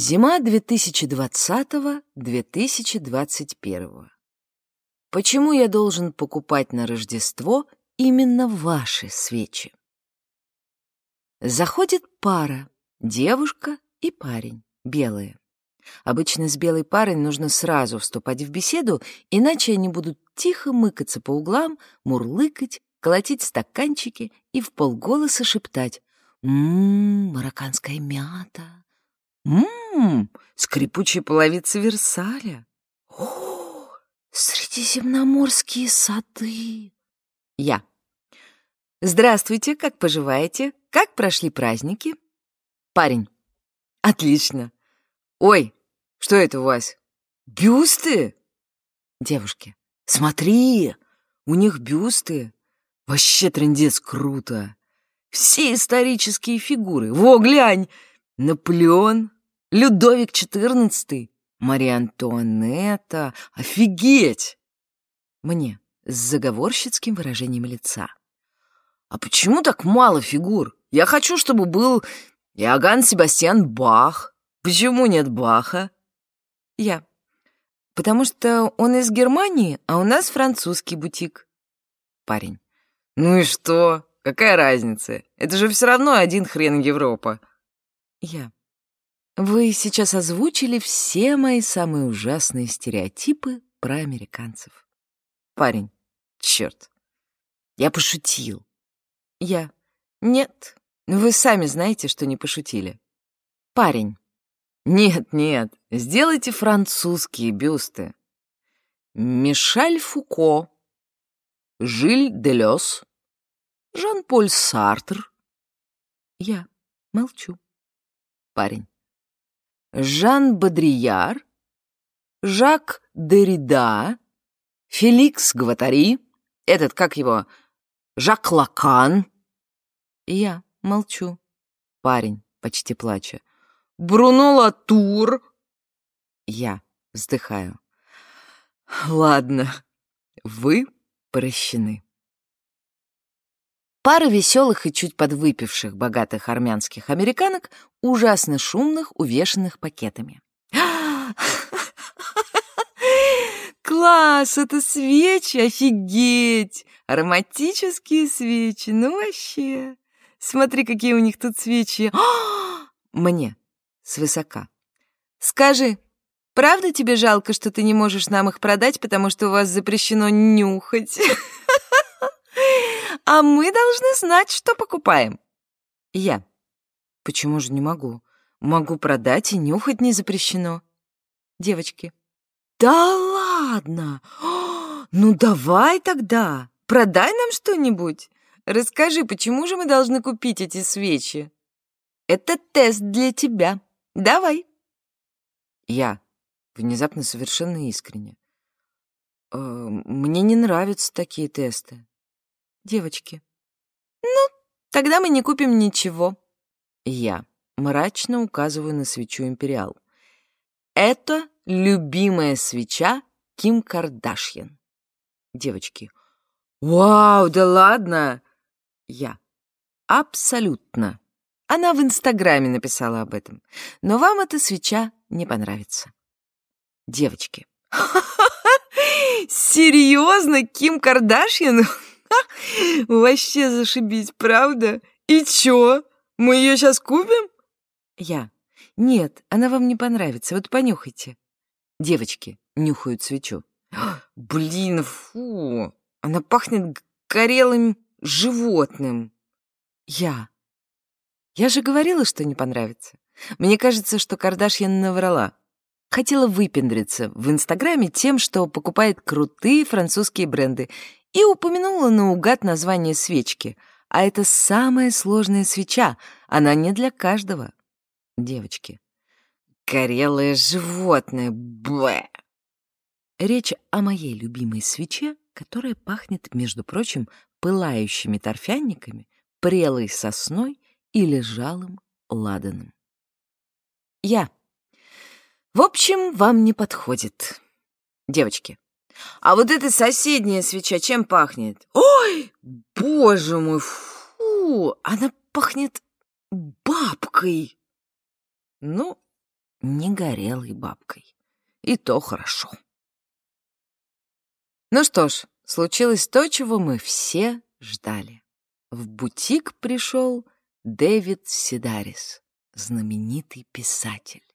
Зима 2020-2021. Почему я должен покупать на Рождество именно ваши свечи? Заходит пара, девушка и парень, белые. Обычно с белой парой нужно сразу вступать в беседу, иначе они будут тихо мыкаться по углам, мурлыкать, колотить стаканчики и в полголоса шептать «Ммм, марокканская мята! Ммм, скрипучие половицы Версаля! О, средиземноморские сады!» Я. «Здравствуйте, как поживаете? Как прошли праздники?» Парень. «Отлично! Ой, что это у вас? Бюсты?» Девушки. «Смотри, у них бюсты. Вообще трендец круто. Все исторические фигуры. Во, глянь! Наполеон, Людовик XIV, Мария Антуанетта. Офигеть! Мне с заговорщицким выражением лица. А почему так мало фигур? Я хочу, чтобы был Иоганн Себастьян Бах. Почему нет Баха? Я. Потому что он из Германии, а у нас французский бутик. Парень. Ну и что? Какая разница? Это же все равно один хрен Европа. Я. Вы сейчас озвучили все мои самые ужасные стереотипы про американцев. Парень. Черт. Я пошутил. Я. Нет, вы сами знаете, что не пошутили. Парень. Нет, нет, сделайте французские бюсты. Мишель Фуко, Жиль Делес, Жан-Поль Сартр. Я молчу. Парень. Жан Бодрияр, Жак Деррида, Феликс Гватари, этот, как его, Жак Лакан. Я молчу. Парень, почти плача. Бруно Латур. Я вздыхаю. Ладно, вы прощены. Пара веселых и чуть подвыпивших богатых армянских американок, ужасно шумных, увешанных пакетами. Класс, это свечи, офигеть! Ароматические свечи, ну вообще. Смотри, какие у них тут свечи. Мне, свысока. Скажи, правда тебе жалко, что ты не можешь нам их продать, потому что у вас запрещено нюхать? А мы должны знать, что покупаем. Я. Почему же не могу? Могу продать и нюхать не запрещено. Девочки. Да ладно! Ну давай тогда, продай нам что-нибудь. Расскажи, почему же мы должны купить эти свечи? Это тест для тебя. Давай. Я. Внезапно совершенно искренне. Э, мне не нравятся такие тесты девочки. «Ну, тогда мы не купим ничего». Я мрачно указываю на свечу «Империал». «Это любимая свеча Ким Кардашьян». Девочки. «Вау, да ладно!» Я. «Абсолютно». Она в Инстаграме написала об этом. Но вам эта свеча не понравится. Девочки. Серьезно, Ким Кардашьян? Вообще зашибись, правда? И чё? Мы ее сейчас купим? Я. Нет, она вам не понравится, вот понюхайте. Девочки нюхают свечу. Блин, фу, она пахнет горелым животным. Я. Я же говорила, что не понравится. Мне кажется, что Кардашьян наврала. Хотела выпендриться в Инстаграме тем, что покупает крутые французские бренды, и упомянула наугад название свечки. А это самая сложная свеча, она не для каждого. Девочки. Горелое животное, бэ! Речь о моей любимой свече, которая пахнет, между прочим, пылающими торфянниками, прелой сосной и лежалым ладаном. Я. В общем, вам не подходит. Девочки, а вот эта соседняя свеча чем пахнет? Ой, боже мой, фу, она пахнет бабкой. Ну, не горелой бабкой. И то хорошо. Ну что ж, случилось то, чего мы все ждали. В бутик пришел Дэвид Сидарис, знаменитый писатель.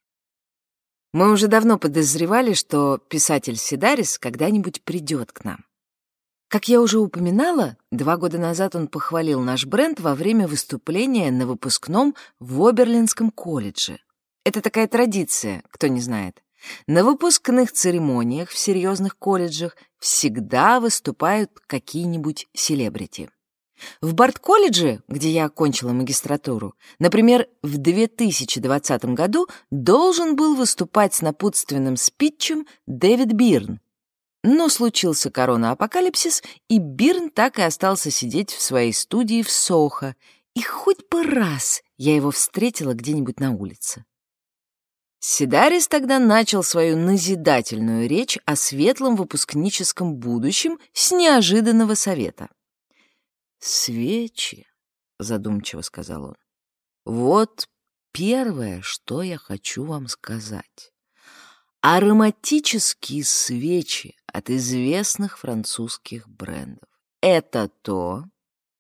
Мы уже давно подозревали, что писатель Сидарис когда-нибудь придет к нам. Как я уже упоминала, два года назад он похвалил наш бренд во время выступления на выпускном в Оберлинском колледже. Это такая традиция, кто не знает. На выпускных церемониях в серьезных колледжах всегда выступают какие-нибудь селебрити. В Барт-колледже, где я окончила магистратуру, например, в 2020 году должен был выступать с напутственным спитчем Дэвид Бирн. Но случился корона-апокалипсис, и Бирн так и остался сидеть в своей студии в Сохо, и хоть бы раз я его встретила где-нибудь на улице. Сидарис тогда начал свою назидательную речь о светлом выпускническом будущем с неожиданного совета. «Свечи», — задумчиво сказал он, — «вот первое, что я хочу вам сказать. Ароматические свечи от известных французских брендов — это то,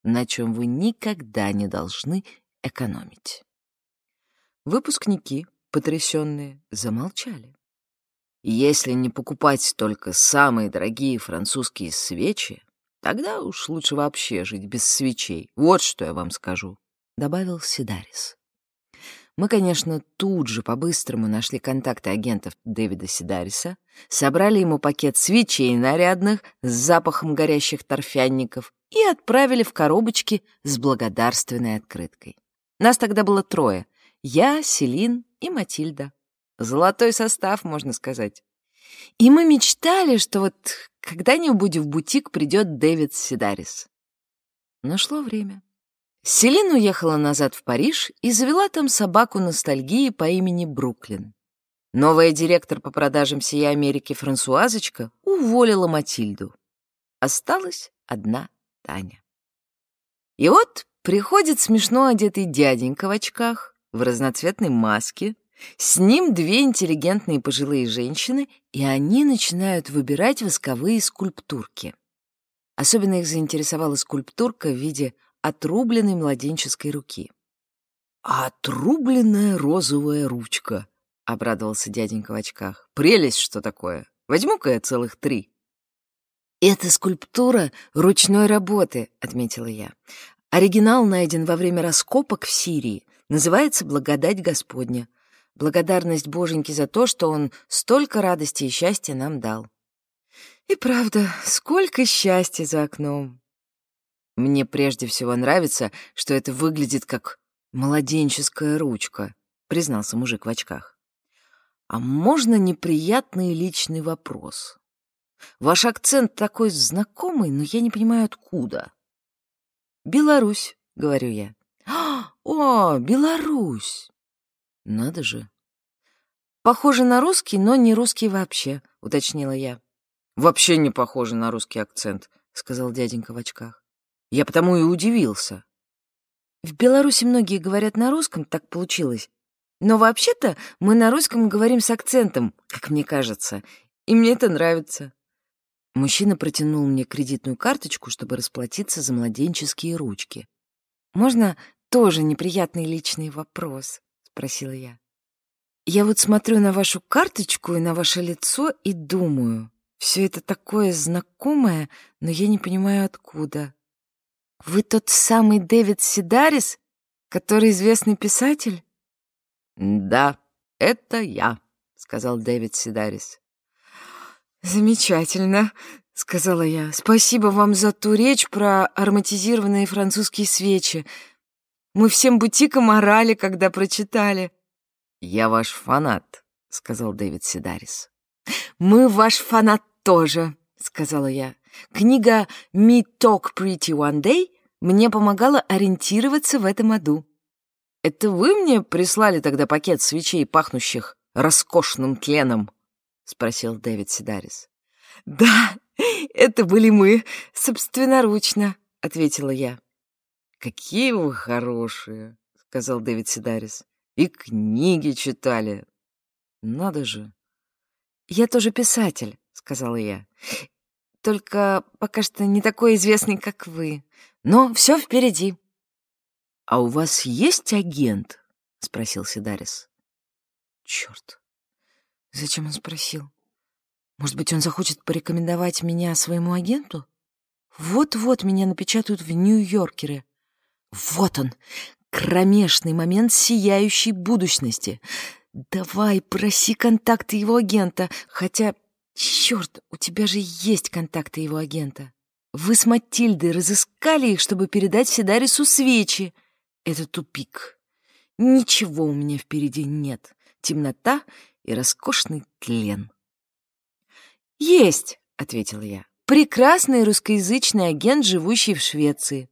на чем вы никогда не должны экономить». Выпускники потрясенные, замолчали. Если не покупать только самые дорогие французские свечи, тогда уж лучше вообще жить без свечей. Вот что я вам скажу, — добавил Сидарис. Мы, конечно, тут же по-быстрому нашли контакты агентов Дэвида Сидариса, собрали ему пакет свечей нарядных с запахом горящих торфянников и отправили в коробочки с благодарственной открыткой. Нас тогда было трое — я, Селин и Матильда. Золотой состав, можно сказать. И мы мечтали, что вот когда-нибудь в бутик придет Дэвид Сидарис. Но шло время. Селин уехала назад в Париж и завела там собаку ностальгии по имени Бруклин. Новая директор по продажам всей Америки Франсуазочка уволила Матильду. Осталась одна Таня. И вот приходит смешно одетый дяденька в очках, в разноцветной маске. С ним две интеллигентные пожилые женщины, и они начинают выбирать восковые скульптурки. Особенно их заинтересовала скульптурка в виде отрубленной младенческой руки. «Отрубленная розовая ручка», — обрадовался дяденька в очках. «Прелесть, что такое! Возьму-ка я целых три». «Это скульптура ручной работы», — отметила я. «Оригинал найден во время раскопок в Сирии. Называется «Благодать Господня». Благодарность Боженьке за то, что Он столько радости и счастья нам дал. И правда, сколько счастья за окном. Мне прежде всего нравится, что это выглядит как младенческая ручка, признался мужик в очках. А можно неприятный личный вопрос? Ваш акцент такой знакомый, но я не понимаю, откуда. «Беларусь», — говорю я. «О, Беларусь!» «Надо же!» «Похоже на русский, но не русский вообще», — уточнила я. «Вообще не похоже на русский акцент», — сказал дяденька в очках. «Я потому и удивился». «В Беларуси многие говорят на русском, так получилось. Но вообще-то мы на русском говорим с акцентом, как мне кажется, и мне это нравится». Мужчина протянул мне кредитную карточку, чтобы расплатиться за младенческие ручки. «Можно тоже неприятный личный вопрос», — спросила я. «Я вот смотрю на вашу карточку и на ваше лицо и думаю, все это такое знакомое, но я не понимаю, откуда. Вы тот самый Дэвид Сидарис, который известный писатель?» «Да, это я», — сказал Дэвид Сидарис. «Замечательно», — сказала я. «Спасибо вам за ту речь про ароматизированные французские свечи. Мы всем бутикам орали, когда прочитали. «Я ваш фанат», — сказал Дэвид Сидарис. «Мы ваш фанат тоже», — сказала я. Книга «Me Talk Pretty One Day» мне помогала ориентироваться в этом аду. «Это вы мне прислали тогда пакет свечей, пахнущих роскошным тленом?» — спросил Дэвид Сидарис. «Да, это были мы, собственноручно», — ответила я. «Какие вы хорошие!» — сказал Дэвид Сидарис. «И книги читали. Надо же. Я тоже писатель, сказала я. Только пока что не такой известный, как вы. Но все впереди. А у вас есть агент? спросил Сидарис. Черт. Зачем он спросил? Может быть, он захочет порекомендовать меня своему агенту? Вот-вот меня напечатают в Нью-Йоркере. Вот он, кромешный момент сияющей будущности. Давай, проси контакты его агента. Хотя, черт, у тебя же есть контакты его агента. Вы с Матильдой разыскали их, чтобы передать Седарису свечи. Это тупик. Ничего у меня впереди нет. Темнота и роскошный тлен. «Есть!» — ответила я. «Прекрасный русскоязычный агент, живущий в Швеции».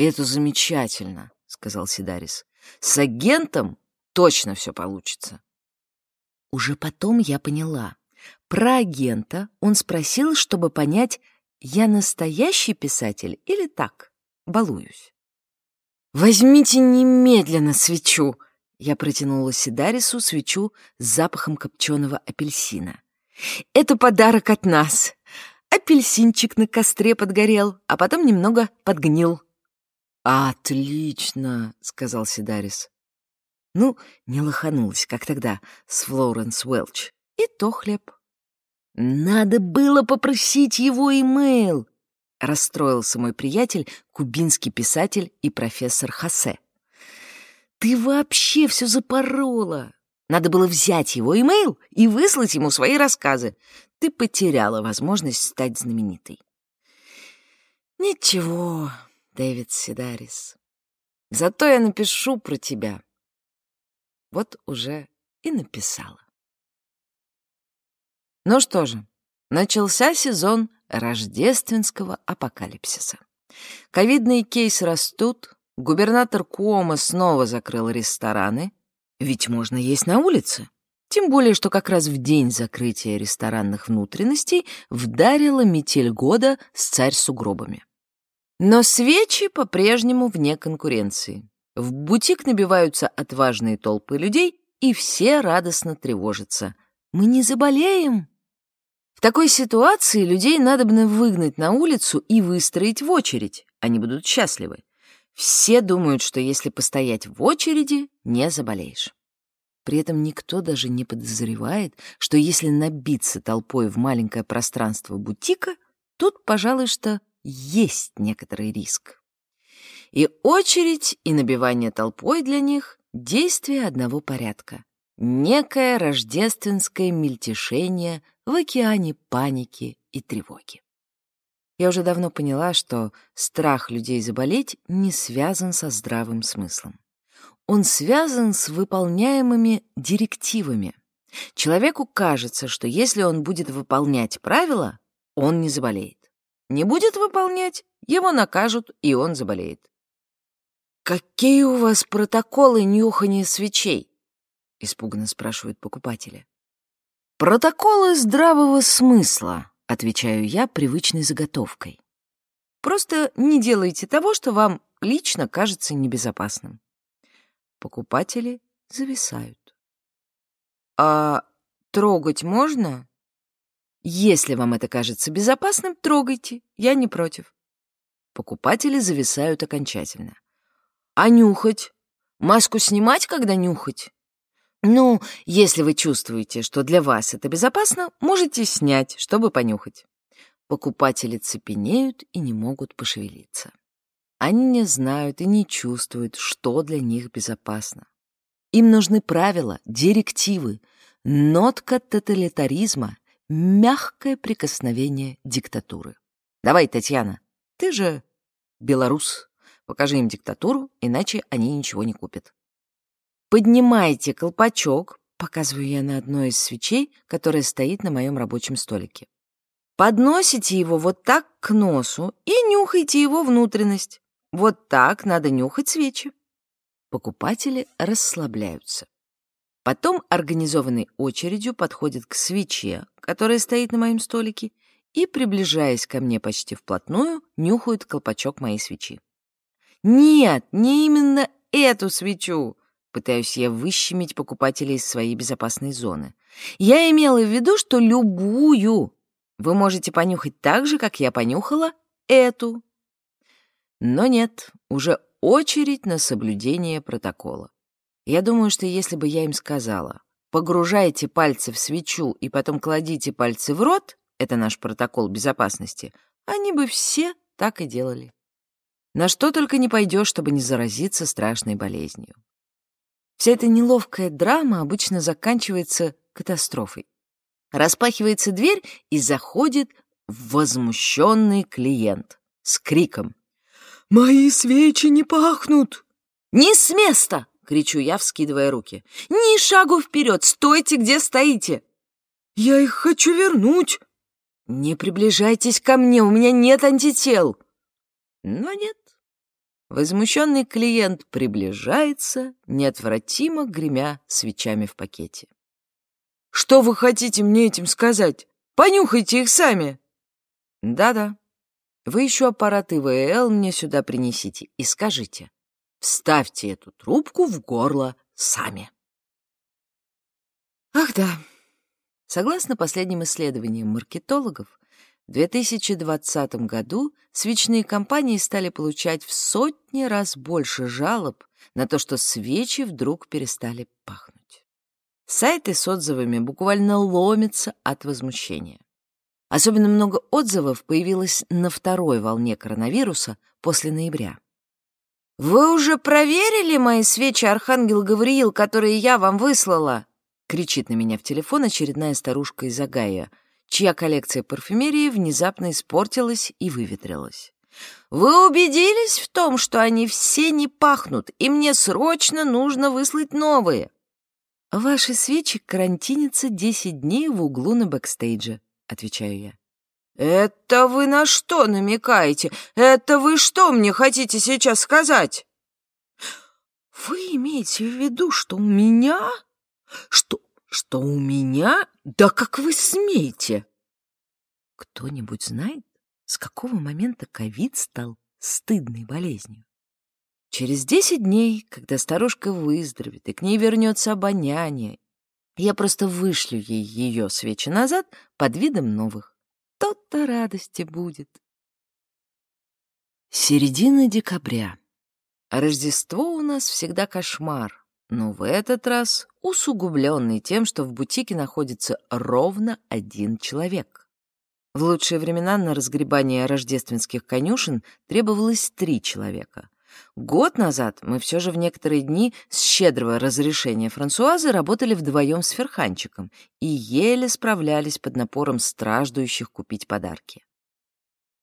«Это замечательно», — сказал Сидарис. «С агентом точно все получится». Уже потом я поняла. Про агента он спросил, чтобы понять, я настоящий писатель или так, балуюсь. «Возьмите немедленно свечу!» Я протянула Сидарису свечу с запахом копченого апельсина. «Это подарок от нас!» Апельсинчик на костре подгорел, а потом немного подгнил. «Отлично!» — сказал Сидарис. Ну, не лоханулась, как тогда, с Флоренс Уэлч. И то хлеб. «Надо было попросить его имейл!» — расстроился мой приятель, кубинский писатель и профессор Хосе. «Ты вообще все запорола! Надо было взять его имейл и выслать ему свои рассказы. Ты потеряла возможность стать знаменитой». «Ничего, Дэвид Сидарис, зато я напишу про тебя вот уже и написала. Ну что же, начался сезон рождественского апокалипсиса. Ковидные кейсы растут, губернатор Куома снова закрыл рестораны, ведь можно есть на улице. Тем более, что как раз в день закрытия ресторанных внутренностей вдарила метель года с царь сугробами. Но свечи по-прежнему вне конкуренции. В бутик набиваются отважные толпы людей, и все радостно тревожатся. «Мы не заболеем!» В такой ситуации людей надо бы выгнать на улицу и выстроить в очередь. Они будут счастливы. Все думают, что если постоять в очереди, не заболеешь. При этом никто даже не подозревает, что если набиться толпой в маленькое пространство бутика, тут, пожалуй, что есть некоторый риск. И очередь, и набивание толпой для них — действие одного порядка. Некое рождественское мельтешение в океане паники и тревоги. Я уже давно поняла, что страх людей заболеть не связан со здравым смыслом. Он связан с выполняемыми директивами. Человеку кажется, что если он будет выполнять правила, он не заболеет. Не будет выполнять, его накажут, и он заболеет. «Какие у вас протоколы нюхания свечей?» — испуганно спрашивают покупатели. «Протоколы здравого смысла», — отвечаю я привычной заготовкой. «Просто не делайте того, что вам лично кажется небезопасным». Покупатели зависают. «А трогать можно?» «Если вам это кажется безопасным, трогайте, я не против». Покупатели зависают окончательно. А нюхать? Маску снимать, когда нюхать? Ну, если вы чувствуете, что для вас это безопасно, можете снять, чтобы понюхать. Покупатели цепенеют и не могут пошевелиться. Они не знают и не чувствуют, что для них безопасно. Им нужны правила, директивы, нотка тоталитаризма, мягкое прикосновение диктатуры. Давай, Татьяна, ты же белорус. Покажи им диктатуру, иначе они ничего не купят. Поднимайте колпачок, показываю я на одной из свечей, которая стоит на моем рабочем столике. Подносите его вот так к носу и нюхайте его внутренность. Вот так надо нюхать свечи. Покупатели расслабляются. Потом организованной очередью подходят к свече, которая стоит на моем столике, и, приближаясь ко мне почти вплотную, нюхают колпачок моей свечи. Нет, не именно эту свечу. Пытаюсь я выщемить покупателей из своей безопасной зоны. Я имела в виду, что любую вы можете понюхать так же, как я понюхала эту. Но нет, уже очередь на соблюдение протокола. Я думаю, что если бы я им сказала, погружайте пальцы в свечу и потом кладите пальцы в рот, это наш протокол безопасности, они бы все так и делали. На что только не пойдешь, чтобы не заразиться страшной болезнью. Вся эта неловкая драма обычно заканчивается катастрофой. Распахивается дверь, и заходит возмущенный клиент с криком. «Мои свечи не пахнут!» «Не с места!» — кричу я, вскидывая руки. «Ни шагу вперед! Стойте, где стоите!» «Я их хочу вернуть!» «Не приближайтесь ко мне, у меня нет антител!» Но нет. Возмущенный клиент приближается, неотвратимо гремя свечами в пакете. «Что вы хотите мне этим сказать? Понюхайте их сами!» «Да-да. Вы еще аппарат ИВЛ мне сюда принесите и скажите, вставьте эту трубку в горло сами». Ах да. Согласно последним исследованиям маркетологов, в 2020 году свечные компании стали получать в сотни раз больше жалоб на то, что свечи вдруг перестали пахнуть. Сайты с отзывами буквально ломятся от возмущения. Особенно много отзывов появилось на второй волне коронавируса после ноября. «Вы уже проверили мои свечи, Архангел Гавриил, которые я вам выслала?» кричит на меня в телефон очередная старушка из Агая, чья коллекция парфюмерии внезапно испортилась и выветрилась. «Вы убедились в том, что они все не пахнут, и мне срочно нужно выслать новые?» «Ваши свечи карантинятся десять дней в углу на бэкстейдже», — отвечаю я. «Это вы на что намекаете? Это вы что мне хотите сейчас сказать?» «Вы имеете в виду, что у меня? Что что у меня? Да как вы смеете? Кто-нибудь знает, с какого момента ковид стал стыдной болезнью? Через десять дней, когда старушка выздоровеет и к ней вернется обоняние, я просто вышлю ей ее свечи назад под видом новых. То-то радости будет. Середина декабря. Рождество у нас всегда кошмар но в этот раз усугубленный тем, что в бутике находится ровно один человек. В лучшие времена на разгребание рождественских конюшен требовалось три человека. Год назад мы все же в некоторые дни с щедрого разрешения Франсуазы работали вдвоем с Ферханчиком и еле справлялись под напором страждущих купить подарки.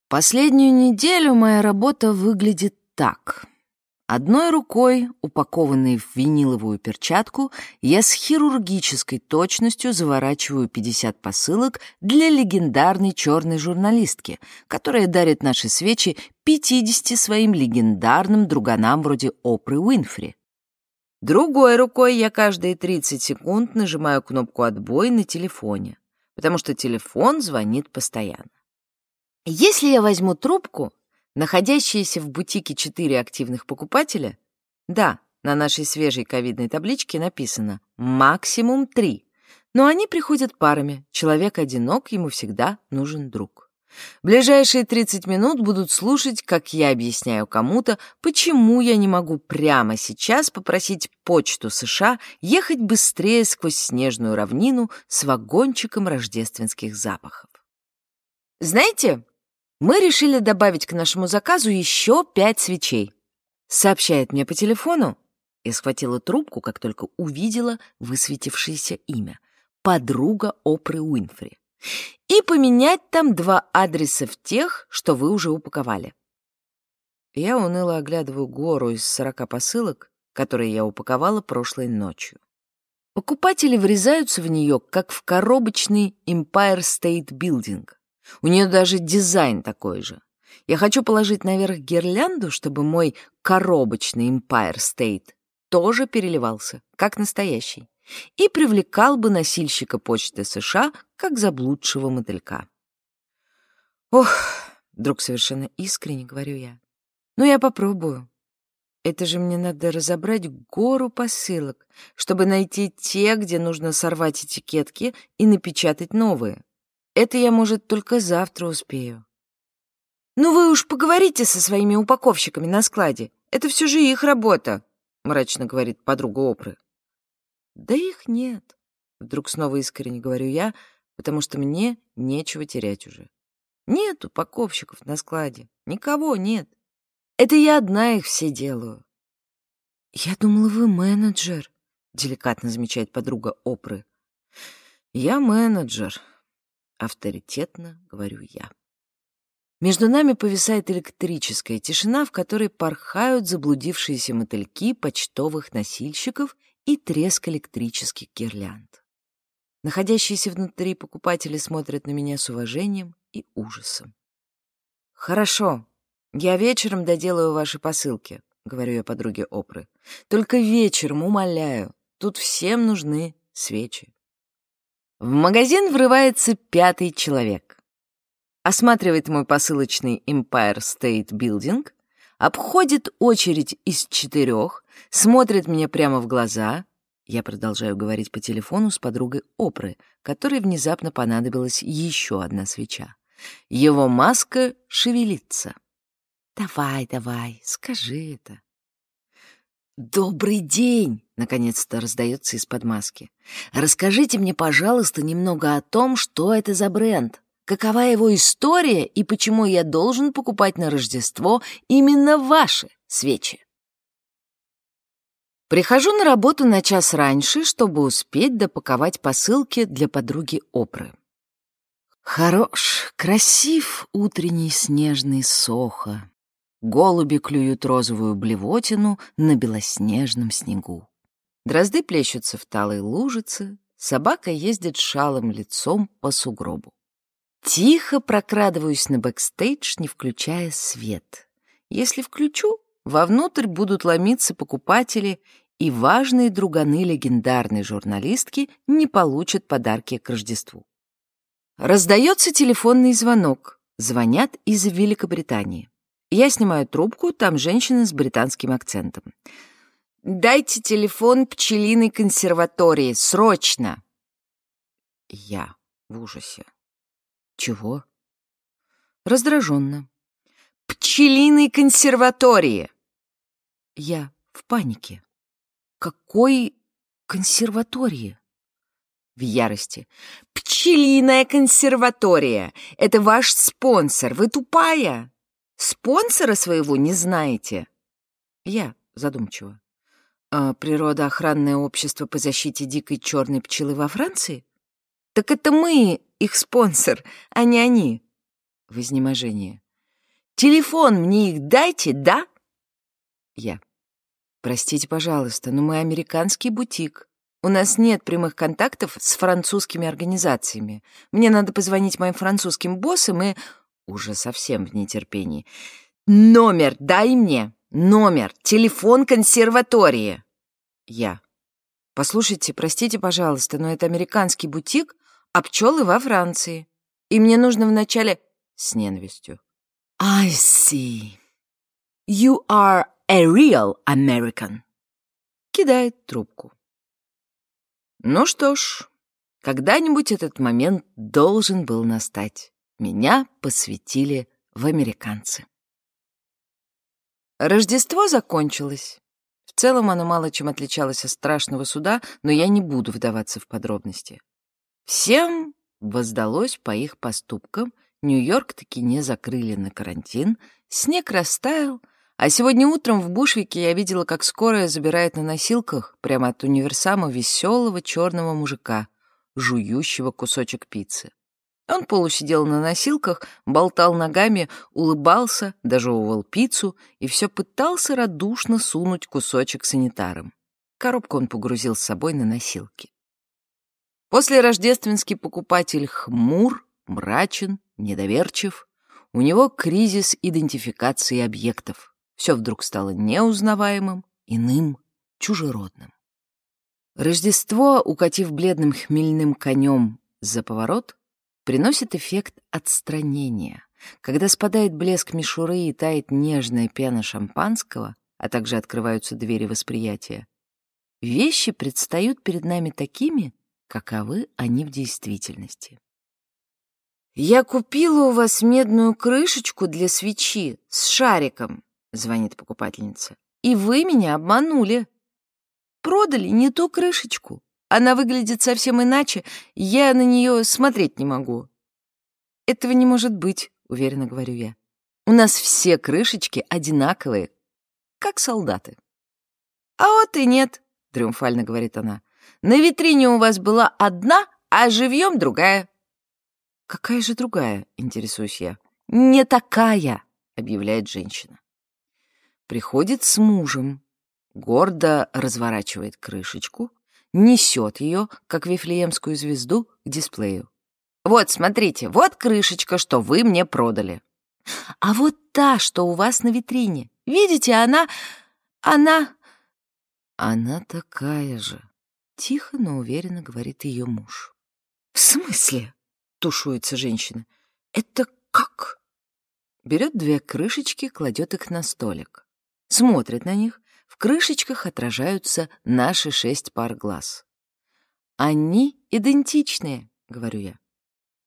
Последнюю неделю моя работа выглядит так — Одной рукой, упакованной в виниловую перчатку, я с хирургической точностью заворачиваю 50 посылок для легендарной черной журналистки, которая дарит наши свечи 50 своим легендарным друганам вроде Опры Уинфри. Другой рукой я каждые 30 секунд нажимаю кнопку «Отбой» на телефоне, потому что телефон звонит постоянно. Если я возьму трубку, Находящиеся в бутике четыре активных покупателя? Да, на нашей свежей ковидной табличке написано «максимум три». Но они приходят парами. Человек одинок, ему всегда нужен друг. Ближайшие 30 минут будут слушать, как я объясняю кому-то, почему я не могу прямо сейчас попросить почту США ехать быстрее сквозь снежную равнину с вагончиком рождественских запахов. Знаете, мы решили добавить к нашему заказу еще пять свечей. Сообщает мне по телефону. Я схватила трубку, как только увидела высветившееся имя. Подруга Опры Уинфри. И поменять там два адреса в тех, что вы уже упаковали. Я уныло оглядываю гору из сорока посылок, которые я упаковала прошлой ночью. Покупатели врезаются в нее, как в коробочный Empire State Building. У нее даже дизайн такой же. Я хочу положить наверх гирлянду, чтобы мой коробочный Empire State тоже переливался, как настоящий, и привлекал бы носильщика почты США, как заблудшего мотылька. Ох, вдруг совершенно искренне говорю я. Ну, я попробую. Это же мне надо разобрать гору посылок, чтобы найти те, где нужно сорвать этикетки и напечатать новые. Это я, может, только завтра успею. «Ну вы уж поговорите со своими упаковщиками на складе. Это все же их работа», — мрачно говорит подруга Опры. «Да их нет», — вдруг снова искренне говорю я, потому что мне нечего терять уже. Нет упаковщиков на складе, никого нет. Это я одна их все делаю. «Я думала, вы менеджер», — деликатно замечает подруга Опры. «Я менеджер», — авторитетно говорю я. Между нами повисает электрическая тишина, в которой порхают заблудившиеся мотыльки почтовых носильщиков и треск электрических гирлянд. Находящиеся внутри покупатели смотрят на меня с уважением и ужасом. «Хорошо, я вечером доделаю ваши посылки», — говорю я подруге Опры. «Только вечером, умоляю, тут всем нужны свечи». В магазин врывается пятый человек осматривает мой посылочный Empire State Building, обходит очередь из четырех, смотрит мне прямо в глаза. Я продолжаю говорить по телефону с подругой Опры, которой внезапно понадобилась еще одна свеча. Его маска шевелится. «Давай, давай, скажи это». «Добрый день!» — наконец-то раздается из-под маски. «Расскажите мне, пожалуйста, немного о том, что это за бренд» какова его история и почему я должен покупать на Рождество именно ваши свечи. Прихожу на работу на час раньше, чтобы успеть допаковать посылки для подруги Опры. Хорош, красив утренний снежный Сохо. Голуби клюют розовую блевотину на белоснежном снегу. Дрозды плещутся в талой лужице, собака ездит шалым лицом по сугробу. Тихо прокрадываюсь на бэкстейдж, не включая свет. Если включу, вовнутрь будут ломиться покупатели, и важные друганы легендарной журналистки не получат подарки к Рождеству. Раздается телефонный звонок. Звонят из Великобритании. Я снимаю трубку, там женщина с британским акцентом. «Дайте телефон пчелиной консерватории, срочно!» Я в ужасе. Чего? Раздраженно. Пчелиной консерватории. Я в панике. Какой консерватории? В ярости. Пчелиная консерватория. Это ваш спонсор. Вы тупая. Спонсора своего не знаете. Я задумчиво. А природоохранное общество по защите дикой черной пчелы во Франции? Так это мы их спонсор, а не они. В изнеможении. Телефон мне их дайте, да? Я. Простите, пожалуйста, но мы американский бутик. У нас нет прямых контактов с французскими организациями. Мне надо позвонить моим французским боссам и... Уже совсем в нетерпении. Номер дай мне. Номер. Телефон консерватории. Я. Послушайте, простите, пожалуйста, но это американский бутик, а пчелы во Франции. И мне нужно вначале с ненавистью. I see. You are a real American. Кидает трубку. Ну что ж, когда-нибудь этот момент должен был настать. Меня посвятили в американцы. Рождество закончилось. В целом оно мало чем отличалось от страшного суда, но я не буду вдаваться в подробности. Всем воздалось по их поступкам, Нью-Йорк таки не закрыли на карантин, снег растаял, а сегодня утром в Бушвике я видела, как скорая забирает на носилках прямо от универсама веселого черного мужика, жующего кусочек пиццы. Он полусидел на носилках, болтал ногами, улыбался, дожевывал пиццу и все пытался радушно сунуть кусочек санитарам. Коробку он погрузил с собой на носилки. После рождественский покупатель хмур, мрачен, недоверчив. У него кризис идентификации объектов. Все вдруг стало неузнаваемым, иным, чужеродным. Рождество, укатив бледным хмельным конем за поворот, приносит эффект отстранения. Когда спадает блеск мишуры и тает нежная пена шампанского, а также открываются двери восприятия. Вещи предстают перед нами такими, каковы они в действительности. «Я купила у вас медную крышечку для свечи с шариком», — звонит покупательница. «И вы меня обманули. Продали не ту крышечку. Она выглядит совсем иначе, я на нее смотреть не могу». «Этого не может быть», — уверенно говорю я. «У нас все крышечки одинаковые, как солдаты». «А вот и нет», — триумфально говорит она. «На витрине у вас была одна, а живьем другая». «Какая же другая?» — интересуюсь я. «Не такая», — объявляет женщина. Приходит с мужем, гордо разворачивает крышечку, несет ее, как вифлеемскую звезду, к дисплею. «Вот, смотрите, вот крышечка, что вы мне продали». «А вот та, что у вас на витрине. Видите, она... она...» «Она такая же», — тихо, но уверенно говорит ее муж. «В смысле?» тушуется женщина. «Это как?» Берет две крышечки, кладет их на столик. Смотрит на них. В крышечках отражаются наши шесть пар глаз. «Они идентичные», — говорю я.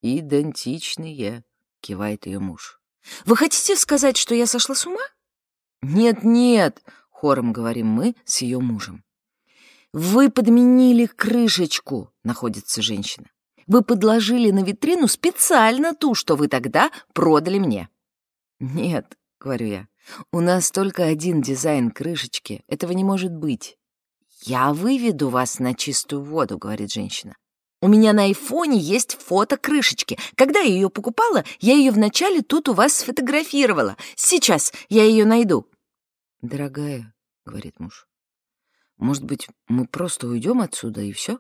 «Идентичные», — кивает ее муж. «Вы хотите сказать, что я сошла с ума?» «Нет-нет», — хором говорим мы с ее мужем. «Вы подменили крышечку», — находится женщина. Вы подложили на витрину специально ту, что вы тогда продали мне». «Нет», — говорю я, — «у нас только один дизайн крышечки. Этого не может быть». «Я выведу вас на чистую воду», — говорит женщина. «У меня на айфоне есть фото крышечки. Когда я ее покупала, я ее вначале тут у вас сфотографировала. Сейчас я ее найду». «Дорогая», — говорит муж, — «может быть, мы просто уйдем отсюда и все?»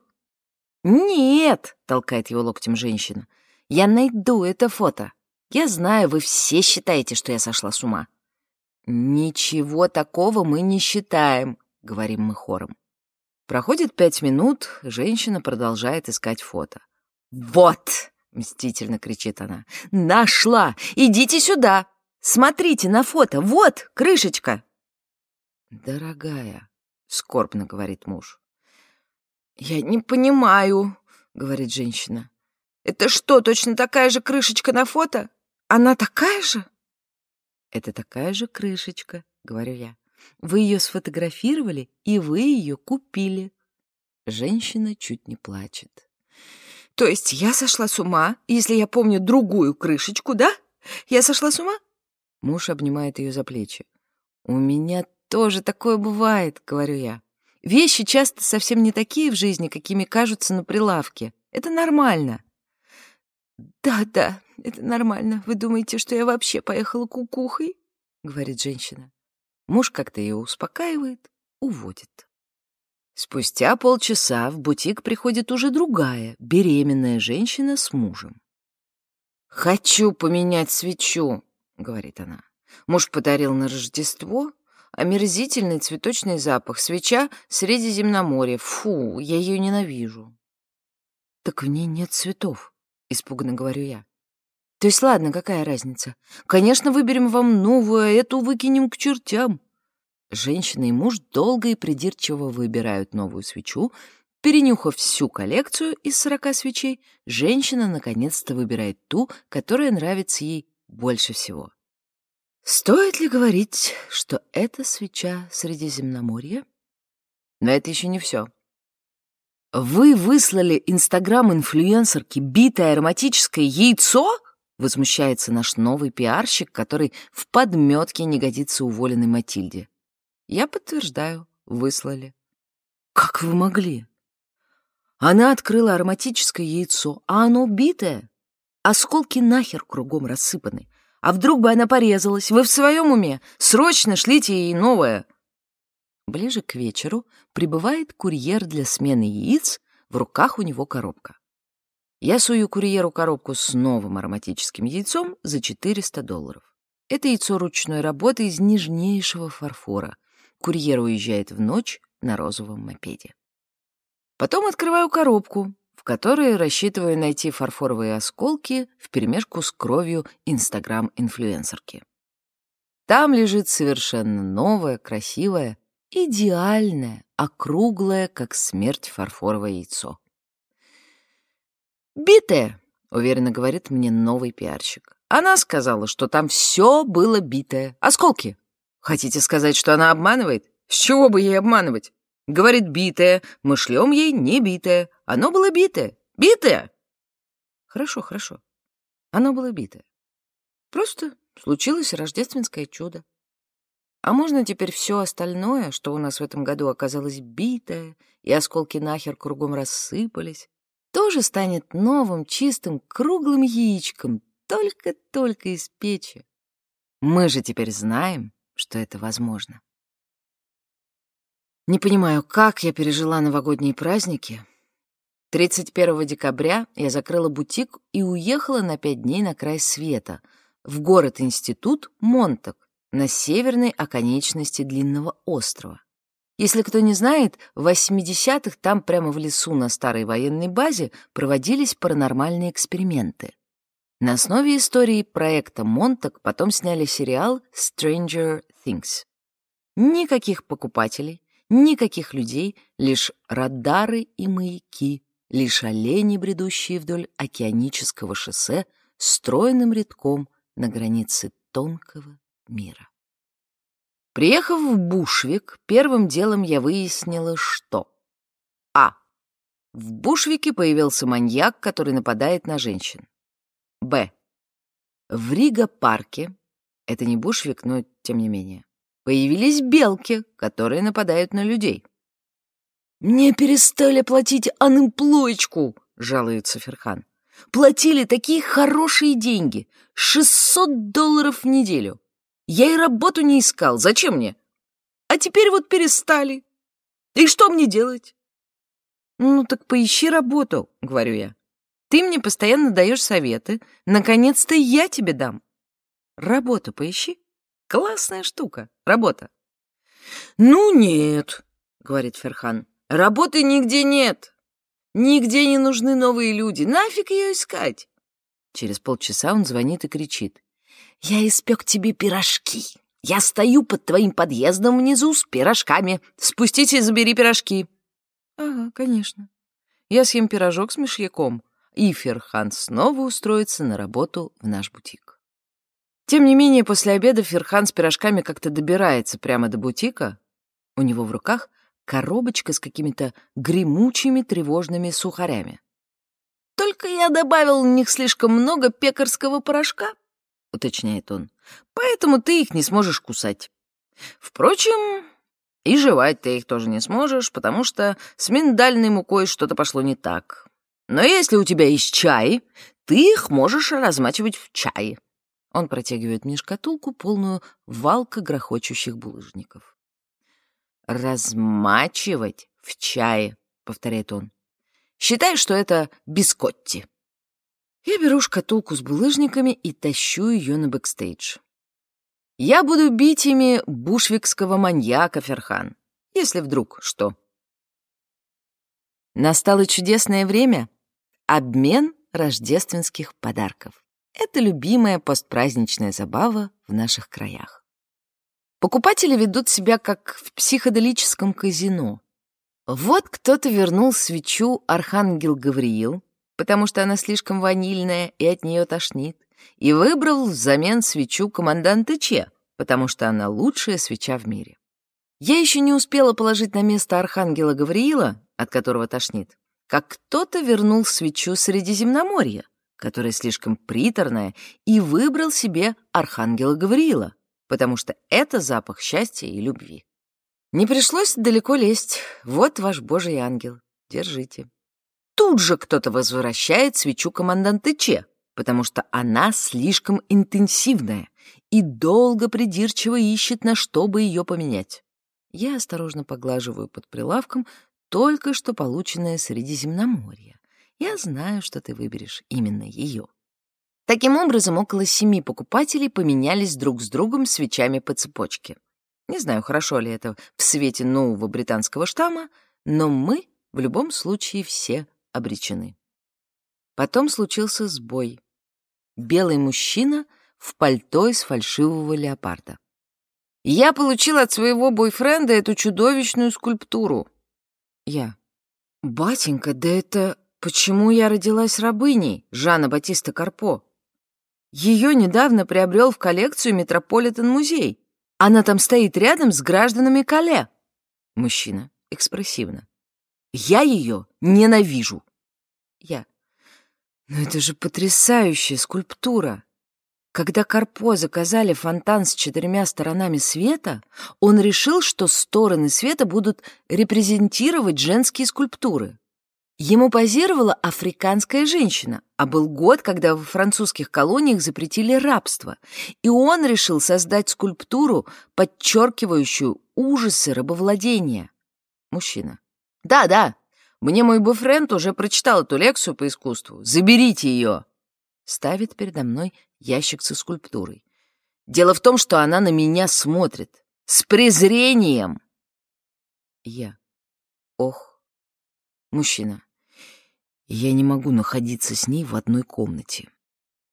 «Нет!» — толкает его локтем женщина. «Я найду это фото. Я знаю, вы все считаете, что я сошла с ума». «Ничего такого мы не считаем», — говорим мы хором. Проходит пять минут, женщина продолжает искать фото. «Вот!» — мстительно кричит она. «Нашла! Идите сюда! Смотрите на фото! Вот крышечка!» «Дорогая», — скорбно говорит муж, «Я не понимаю», — говорит женщина. «Это что, точно такая же крышечка на фото? Она такая же?» «Это такая же крышечка», — говорю я. «Вы ее сфотографировали, и вы ее купили». Женщина чуть не плачет. «То есть я сошла с ума, если я помню другую крышечку, да? Я сошла с ума?» Муж обнимает ее за плечи. «У меня тоже такое бывает», — говорю я. Вещи часто совсем не такие в жизни, какими кажутся на прилавке. Это нормально. «Да-да, это нормально. Вы думаете, что я вообще поехала кукухой?» — говорит женщина. Муж как-то ее успокаивает, уводит. Спустя полчаса в бутик приходит уже другая, беременная женщина с мужем. «Хочу поменять свечу», — говорит она. Муж подарил на Рождество, Омерзительный цветочный запах, свеча Средиземноморья. Фу, я ее ненавижу. Так в ней нет цветов, испуганно говорю я. То есть, ладно, какая разница? Конечно, выберем вам новую, а эту выкинем к чертям. Женщина и муж долго и придирчиво выбирают новую свечу. Перенюхав всю коллекцию из сорока свечей, женщина наконец-то выбирает ту, которая нравится ей больше всего. Стоит ли говорить, что это свеча Средиземноморья? Но это еще не все. Вы выслали инстаграм-инфлюенсерке битое ароматическое яйцо? Возмущается наш новый пиарщик, который в подметке не годится уволенной Матильде. Я подтверждаю, выслали. Как вы могли? Она открыла ароматическое яйцо, а оно битое. Осколки нахер кругом рассыпаны. А вдруг бы она порезалась? Вы в своем уме? Срочно шлите ей новое!» Ближе к вечеру прибывает курьер для смены яиц, в руках у него коробка. Я сую курьеру коробку с новым ароматическим яйцом за 400 долларов. Это яйцо ручной работы из нежнейшего фарфора. Курьер уезжает в ночь на розовом мопеде. Потом открываю коробку, в которой рассчитываю найти фарфоровые осколки вперемешку с кровью инстаграм-инфлюенсерки. там лежит совершенно новое, красивое, идеальное, округлое, как смерть, фарфоровое яйцо. «Битое», — уверенно говорит мне новый пиарщик. Она сказала, что там все было битое. Осколки. Хотите сказать, что она обманывает? С чего бы ей обманывать? Говорит, битое. Мы шлем ей не битое. Оно было битое. Битое! Хорошо, хорошо. Оно было битое. Просто случилось рождественское чудо. А можно теперь все остальное, что у нас в этом году оказалось битое, и осколки нахер кругом рассыпались, тоже станет новым, чистым, круглым яичком, только-только из печи. Мы же теперь знаем, что это возможно. Не понимаю, как я пережила новогодние праздники. 31 декабря я закрыла бутик и уехала на пять дней на край света, в город-институт Монтак, на северной оконечности длинного острова. Если кто не знает, в 80-х там прямо в лесу на старой военной базе проводились паранормальные эксперименты. На основе истории проекта Монтак потом сняли сериал Stranger Things. Никаких покупателей, никаких людей, лишь радары и маяки, лишь олени, бредущие вдоль океанического шоссе, стройным рядком на границе тонкого мира. Приехав в Бушвик, первым делом я выяснила, что А. В Бушвике появился маньяк, который нападает на женщин. Б. В Рига-парке, это не Бушвик, но тем не менее, появились белки, которые нападают на людей. «Мне перестали платить анымплоечку», — жалуется Ферхан. «Платили такие хорошие деньги — 600 долларов в неделю. Я и работу не искал. Зачем мне? А теперь вот перестали. И что мне делать? Ну так поищи работу, говорю я. Ты мне постоянно даешь советы. Наконец-то я тебе дам. Работу поищи. Классная штука. Работа. Ну нет, говорит Ферхан. Работы нигде нет. Нигде не нужны новые люди. Нафиг ее искать? Через полчаса он звонит и кричит. «Я испек тебе пирожки. Я стою под твоим подъездом внизу с пирожками. Спустись и забери пирожки». «Ага, конечно. Я съем пирожок с мышьяком, и Ферхан снова устроится на работу в наш бутик». Тем не менее, после обеда Ферхан с пирожками как-то добирается прямо до бутика. У него в руках коробочка с какими-то гремучими тревожными сухарями. «Только я добавил в них слишком много пекарского порошка», — уточняет он. «Поэтому ты их не сможешь кусать. Впрочем, и жевать ты их тоже не сможешь, потому что с миндальной мукой что-то пошло не так. Но если у тебя есть чай, ты их можешь размачивать в чае». Он протягивает мне шкатулку, полную валка грохочущих булыжников. «Размачивать в чае», — повторяет он. «Считай, что это бискотти». Я беру шкатулку с булыжниками и тащу ее на бэкстейдж. Я буду бить ими бушвикского маньяка, Ферхан, если вдруг что. Настало чудесное время — обмен рождественских подарков. Это любимая постпраздничная забава в наших краях. Покупатели ведут себя как в психоделическом казино. Вот кто-то вернул свечу Архангел Гавриил, потому что она слишком ванильная и от нее тошнит, и выбрал взамен свечу команданта Че, потому что она лучшая свеча в мире. Я еще не успела положить на место архангела Гавриила, от которого тошнит, как кто-то вернул свечу Средиземноморья, которая слишком приторная, и выбрал себе архангела Гавриила, потому что это запах счастья и любви. Не пришлось далеко лезть. Вот ваш божий ангел. Держите тут же кто-то возвращает свечу команданта Че, потому что она слишком интенсивная и долго придирчиво ищет, на что бы ее поменять. Я осторожно поглаживаю под прилавком только что полученное Средиземноморье. Я знаю, что ты выберешь именно ее. Таким образом, около семи покупателей поменялись друг с другом свечами по цепочке. Не знаю, хорошо ли это в свете нового британского штамма, но мы в любом случае все обречены. Потом случился сбой. Белый мужчина в пальто из фальшивого леопарда. Я получил от своего бойфренда эту чудовищную скульптуру. Я. Батенька, да это почему я родилась рабыней, Жанна Батиста Карпо? Ее недавно приобрел в коллекцию Метрополитен-музей. Она там стоит рядом с гражданами Кале. Мужчина. Экспрессивно. Я ее ненавижу. Я. Но это же потрясающая скульптура. Когда Карпо заказали фонтан с четырьмя сторонами света, он решил, что стороны света будут репрезентировать женские скульптуры. Ему позировала африканская женщина, а был год, когда в французских колониях запретили рабство, и он решил создать скульптуру, подчеркивающую ужасы рабовладения. Мужчина. Да, да, мне мой бойфренд уже прочитал эту лекцию по искусству. Заберите ее. Ставит передо мной ящик со скульптурой. Дело в том, что она на меня смотрит. С презрением. Я. Ох. Мужчина. Я не могу находиться с ней в одной комнате.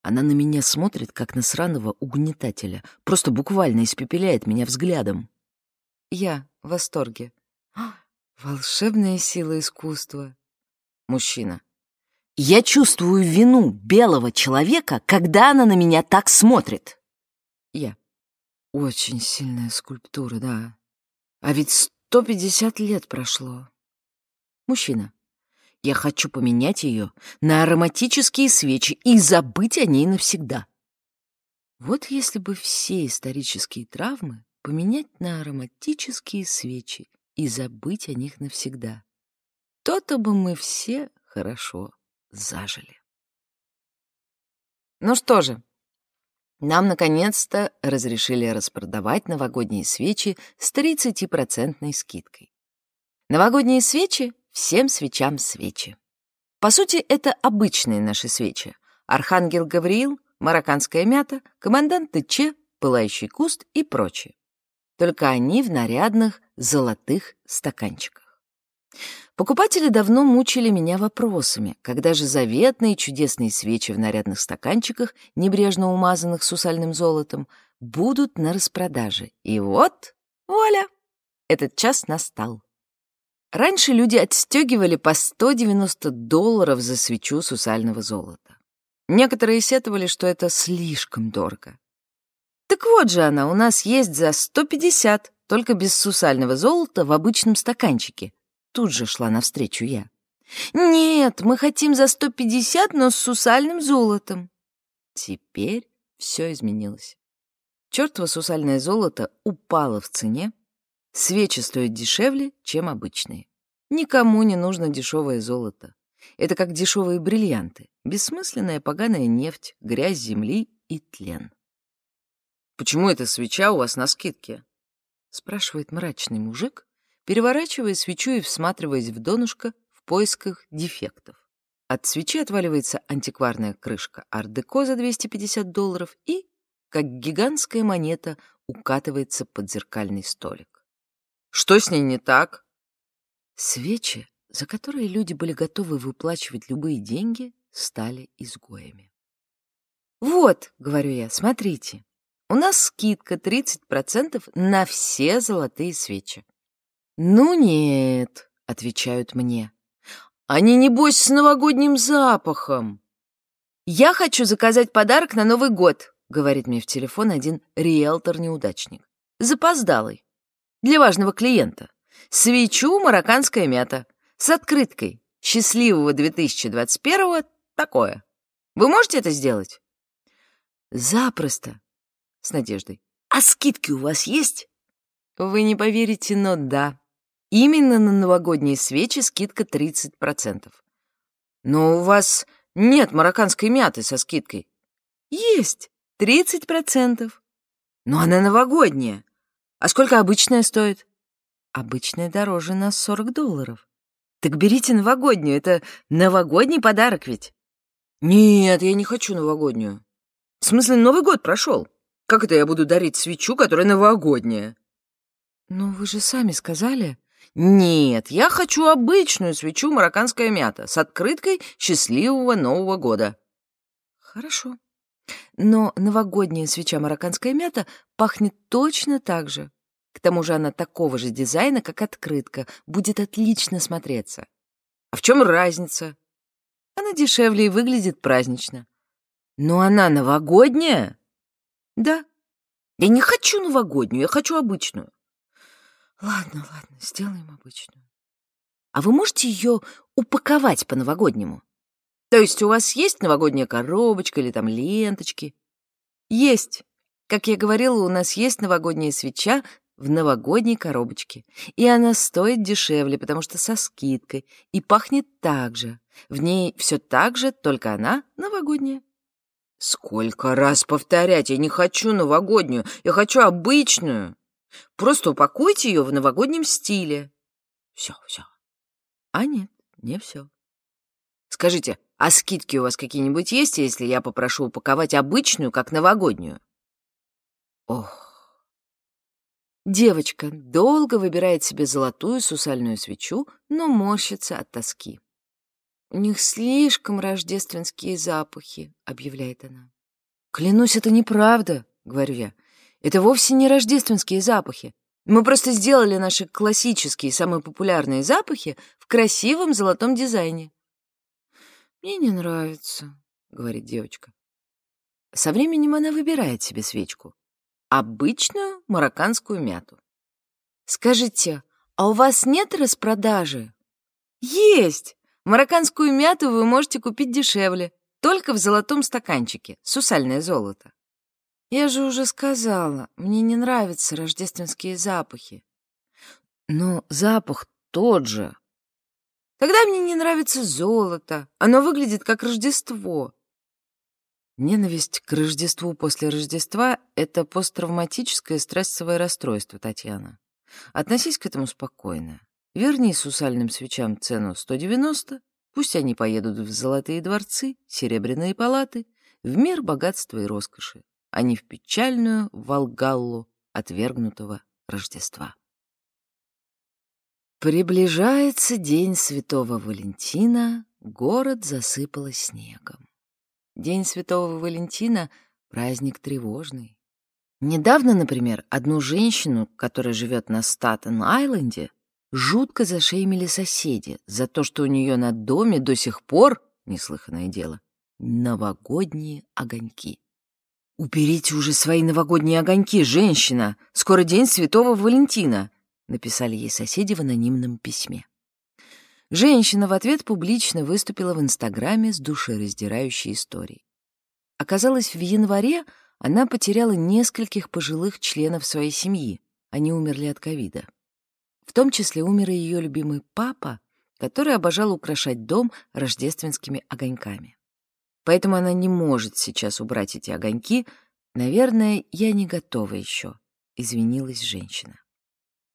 Она на меня смотрит, как на сраного угнетателя. Просто буквально испепеляет меня взглядом. Я в восторге. Волшебная сила искусства. Мужчина. Я чувствую вину белого человека, когда она на меня так смотрит. Я. Очень сильная скульптура, да. А ведь 150 лет прошло. Мужчина. Я хочу поменять ее на ароматические свечи и забыть о ней навсегда. Вот если бы все исторические травмы поменять на ароматические свечи и забыть о них навсегда, то-то бы мы все хорошо зажили. Ну что же, нам наконец-то разрешили распродавать новогодние свечи с 30% скидкой. Новогодние свечи — всем свечам свечи. По сути, это обычные наши свечи. Архангел Гавриил, марокканская мята, командант Че, пылающий куст и прочее. Только они в нарядных золотых стаканчиках. Покупатели давно мучили меня вопросами, когда же заветные чудесные свечи в нарядных стаканчиках, небрежно умазанных сусальным золотом, будут на распродаже. И вот, вуаля, этот час настал. Раньше люди отстегивали по 190 долларов за свечу сусального золота. Некоторые сетовали, что это слишком дорого. Так вот же она у нас есть за 150, только без сусального золота в обычном стаканчике, Тут же шла навстречу я. «Нет, мы хотим за сто пятьдесят, но с сусальным золотом». Теперь все изменилось. Чёртово сусальное золото упало в цене, свечи стоят дешевле, чем обычные. Никому не нужно дешевое золото. Это как дешевые бриллианты, бессмысленная поганая нефть, грязь земли и тлен. «Почему эта свеча у вас на скидке?» — спрашивает мрачный мужик, переворачивая свечу и всматриваясь в донышко в поисках дефектов. От свечи отваливается антикварная крышка ар-деко за 250 долларов и, как гигантская монета, укатывается под зеркальный столик. Что с ней не так? Свечи, за которые люди были готовы выплачивать любые деньги, стали изгоями. «Вот», — говорю я, — «смотрите, у нас скидка 30% на все золотые свечи. «Ну нет», — отвечают мне. «Они, небось, с новогодним запахом». «Я хочу заказать подарок на Новый год», — говорит мне в телефон один риэлтор-неудачник. «Запоздалый. Для важного клиента. Свечу марокканская мята. С открыткой. Счастливого 2021 такое. Вы можете это сделать?» «Запросто», — с надеждой. «А скидки у вас есть?» Вы не поверите, но да. Именно на новогодние свечи скидка 30%. Но у вас нет марокканской мяты со скидкой. Есть, 30%. Но она новогодняя. А сколько обычная стоит? Обычная дороже на 40 долларов. Так берите новогоднюю, это новогодний подарок ведь. Нет, я не хочу новогоднюю. В смысле, Новый год прошел. Как это я буду дарить свечу, которая новогодняя? Но вы же сами сказали, «Нет, я хочу обычную свечу марокканская мята с открыткой счастливого Нового года». «Хорошо. Но новогодняя свеча марокканская мята пахнет точно так же. К тому же она такого же дизайна, как открытка, будет отлично смотреться. А в чем разница? Она дешевле и выглядит празднично. Но она новогодняя? Да. Я не хочу новогоднюю, я хочу обычную. Ладно, ладно, сделаем обычную. А вы можете ее упаковать по-новогоднему? То есть у вас есть новогодняя коробочка или там ленточки? Есть. Как я говорила, у нас есть новогодняя свеча в новогодней коробочке. И она стоит дешевле, потому что со скидкой. И пахнет так же. В ней все так же, только она новогодняя. Сколько раз повторять? Я не хочу новогоднюю, я хочу обычную. Просто упакуйте ее в новогоднем стиле. Все, все. А нет, не все. Скажите, а скидки у вас какие-нибудь есть, если я попрошу упаковать обычную, как новогоднюю? Ох. Девочка долго выбирает себе золотую сусальную свечу, но морщится от тоски. «У них слишком рождественские запахи», — объявляет она. «Клянусь, это неправда», — говорю я. «Это вовсе не рождественские запахи. Мы просто сделали наши классические, самые популярные запахи в красивом золотом дизайне. «Мне не нравится», — говорит девочка. Со временем она выбирает себе свечку. Обычную марокканскую мяту. «Скажите, а у вас нет распродажи?» «Есть! Марокканскую мяту вы можете купить дешевле, только в золотом стаканчике, сусальное золото». «Я же уже сказала, мне не нравятся рождественские запахи». «Но запах тот же», Тогда мне не нравится золото. Оно выглядит как Рождество. Ненависть к Рождеству после Рождества — это посттравматическое стрессовое расстройство, Татьяна. Относись к этому спокойно. Верни сусальным свечам цену 190, пусть они поедут в золотые дворцы, серебряные палаты, в мир богатства и роскоши, а не в печальную Волгаллу отвергнутого Рождества. Приближается день Святого Валентина, город засыпало снегом. День Святого Валентина — праздник тревожный. Недавно, например, одну женщину, которая живет на Статен-Айленде, жутко зашеймили соседи за то, что у нее на доме до сих пор, неслыханное дело, новогодние огоньки. «Уберите уже свои новогодние огоньки, женщина! Скоро день Святого Валентина!» написали ей соседи в анонимном письме. Женщина в ответ публично выступила в Инстаграме с душераздирающей историей. Оказалось, в январе она потеряла нескольких пожилых членов своей семьи. Они умерли от ковида. В том числе умер и ее любимый папа, который обожал украшать дом рождественскими огоньками. Поэтому она не может сейчас убрать эти огоньки. Наверное, я не готова еще, извинилась женщина.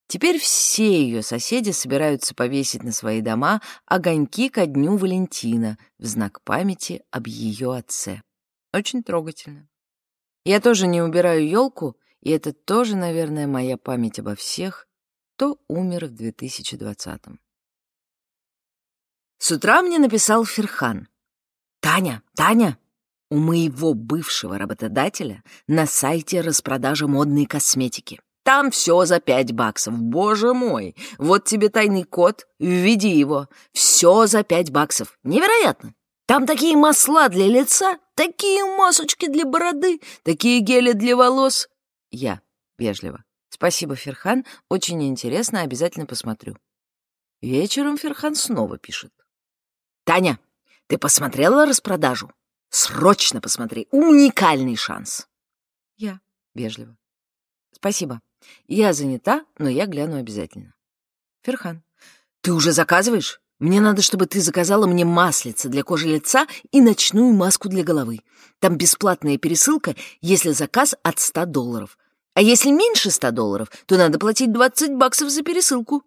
Теперь все ее соседи собираются повесить на свои дома огоньки ко дню Валентина в знак памяти об ее отце. Очень трогательно. Я тоже не убираю елку, и это тоже, наверное, моя память обо всех, кто умер в 2020-м. С утра мне написал Ферхан. «Таня, Таня, у моего бывшего работодателя на сайте распродажа модной косметики. Там все за пять баксов. Боже мой! Вот тебе тайный код, введи его. Все за пять баксов. Невероятно! Там такие масла для лица, такие масочки для бороды, такие гели для волос. Я вежливо. Спасибо, Ферхан. Очень интересно, обязательно посмотрю. Вечером Ферхан снова пишет. Таня, ты посмотрела распродажу? Срочно посмотри. Уникальный шанс. Я вежливо. Спасибо. Я занята, но я гляну обязательно. Ферхан. Ты уже заказываешь? Мне надо, чтобы ты заказала мне маслица для кожи лица и ночную маску для головы. Там бесплатная пересылка, если заказ от 100 долларов. А если меньше 100 долларов, то надо платить 20 баксов за пересылку.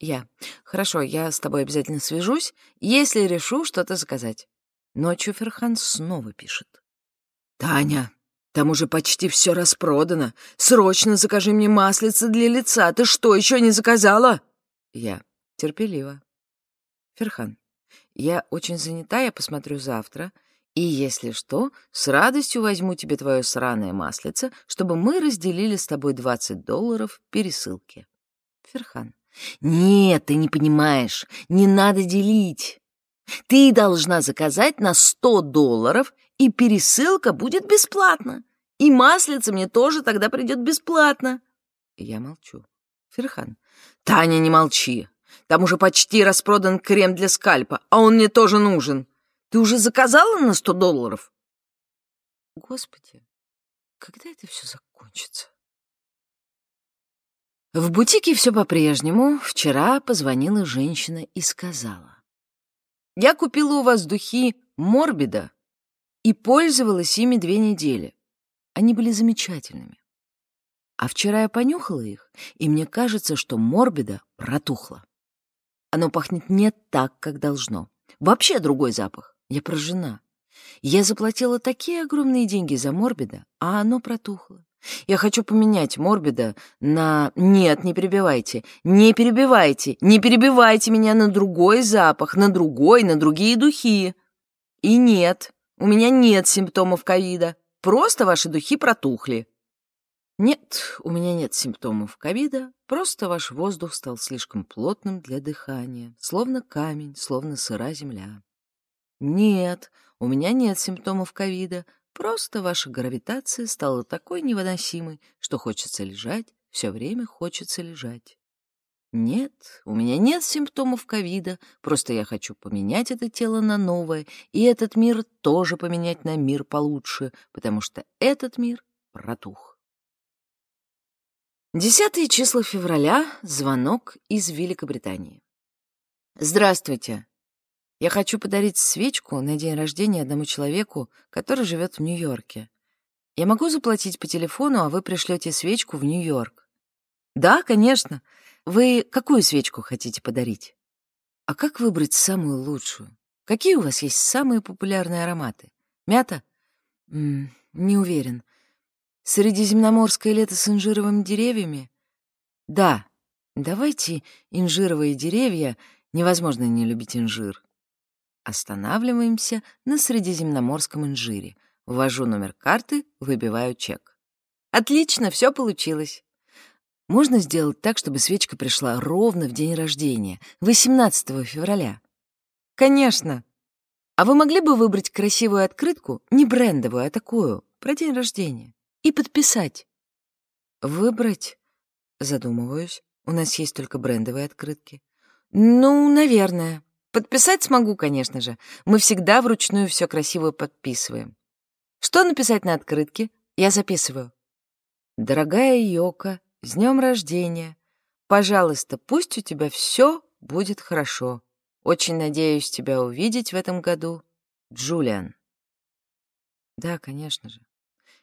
Я. Хорошо, я с тобой обязательно свяжусь, если решу что-то заказать. Ночью Ферхан снова пишет. Таня, там уже почти все распродано. Срочно закажи мне маслица для лица. Ты что, еще не заказала? Я. Терпеливо. Ферхан. Я очень занята, я посмотрю завтра. И если что, с радостью возьму тебе твое сраное маслице, чтобы мы разделили с тобой 20 долларов пересылки. Ферхан. Нет, ты не понимаешь, не надо делить. Ты должна заказать на 100 долларов, и пересылка будет бесплатна. И маслица мне тоже тогда придет бесплатно. Я молчу. Ферхан. Таня, не молчи. Там уже почти распродан крем для скальпа, а он мне тоже нужен. Ты уже заказала на 100 долларов? Господи, когда это все закончится? В бутике все по-прежнему. Вчера позвонила женщина и сказала. Я купила у вас духи Морбида и пользовалась ими две недели. Они были замечательными. А вчера я понюхала их, и мне кажется, что Морбида протухло. Оно пахнет не так, как должно. Вообще другой запах. Я поражена. Я заплатила такие огромные деньги за Морбида, а оно протухло. Я хочу поменять Морбида на... Нет, не перебивайте, не перебивайте, не перебивайте меня на другой запах, на другой, на другие духи. И нет, у меня нет симптомов ковида, просто ваши духи протухли. Нет, у меня нет симптомов ковида, просто ваш воздух стал слишком плотным для дыхания, словно камень, словно сыра земля. Нет, у меня нет симптомов ковида, Просто ваша гравитация стала такой невыносимой, что хочется лежать, все время хочется лежать. Нет, у меня нет симптомов ковида, просто я хочу поменять это тело на новое, и этот мир тоже поменять на мир получше, потому что этот мир протух. Десятые числа февраля. Звонок из Великобритании. Здравствуйте. Я хочу подарить свечку на день рождения одному человеку, который живет в Нью-Йорке. Я могу заплатить по телефону, а вы пришлете свечку в Нью-Йорк. Да, конечно. Вы какую свечку хотите подарить? А как выбрать самую лучшую? Какие у вас есть самые популярные ароматы? Мята? М -м, не уверен. Средиземноморское лето с инжировыми деревьями? Да. Давайте инжировые деревья. Невозможно не любить инжир. Останавливаемся на средиземноморском инжире. Ввожу номер карты, выбиваю чек. Отлично, все получилось. Можно сделать так, чтобы свечка пришла ровно в день рождения, 18 февраля? Конечно. А вы могли бы выбрать красивую открытку, не брендовую, а такую, про день рождения, и подписать? Выбрать? Задумываюсь. У нас есть только брендовые открытки. Ну, наверное. Подписать смогу, конечно же. Мы всегда вручную все красиво подписываем. Что написать на открытке? Я записываю. Дорогая Йока, с днем рождения. Пожалуйста, пусть у тебя все будет хорошо. Очень надеюсь тебя увидеть в этом году. Джулиан. Да, конечно же.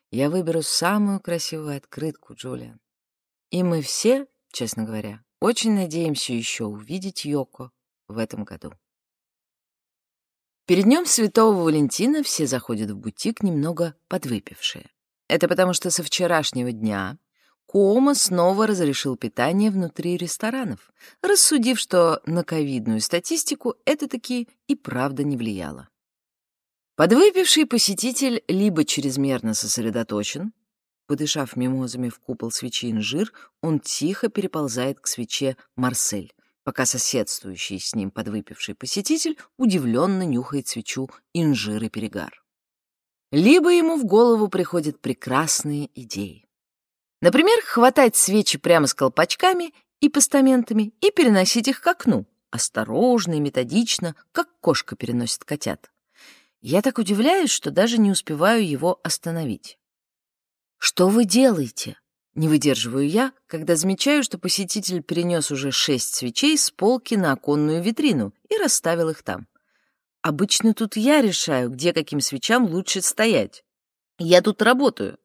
Я выберу самую красивую открытку, Джулиан. И мы все, честно говоря, очень надеемся еще увидеть Йоко в этом году. Перед днем Святого Валентина все заходят в бутик немного подвыпившие. Это потому что со вчерашнего дня Кома снова разрешил питание внутри ресторанов, рассудив, что на ковидную статистику это таки и правда не влияло. Подвыпивший посетитель либо чрезмерно сосредоточен, подышав мимозами в купол свечи инжир, он тихо переползает к свече Марсель, пока соседствующий с ним подвыпивший посетитель удивленно нюхает свечу инжир и перегар. Либо ему в голову приходят прекрасные идеи. Например, хватать свечи прямо с колпачками и постаментами и переносить их к окну, осторожно и методично, как кошка переносит котят. Я так удивляюсь, что даже не успеваю его остановить. «Что вы делаете?» Не выдерживаю я, когда замечаю, что посетитель перенес уже шесть свечей с полки на оконную витрину и расставил их там. Обычно тут я решаю, где каким свечам лучше стоять. Я тут работаю.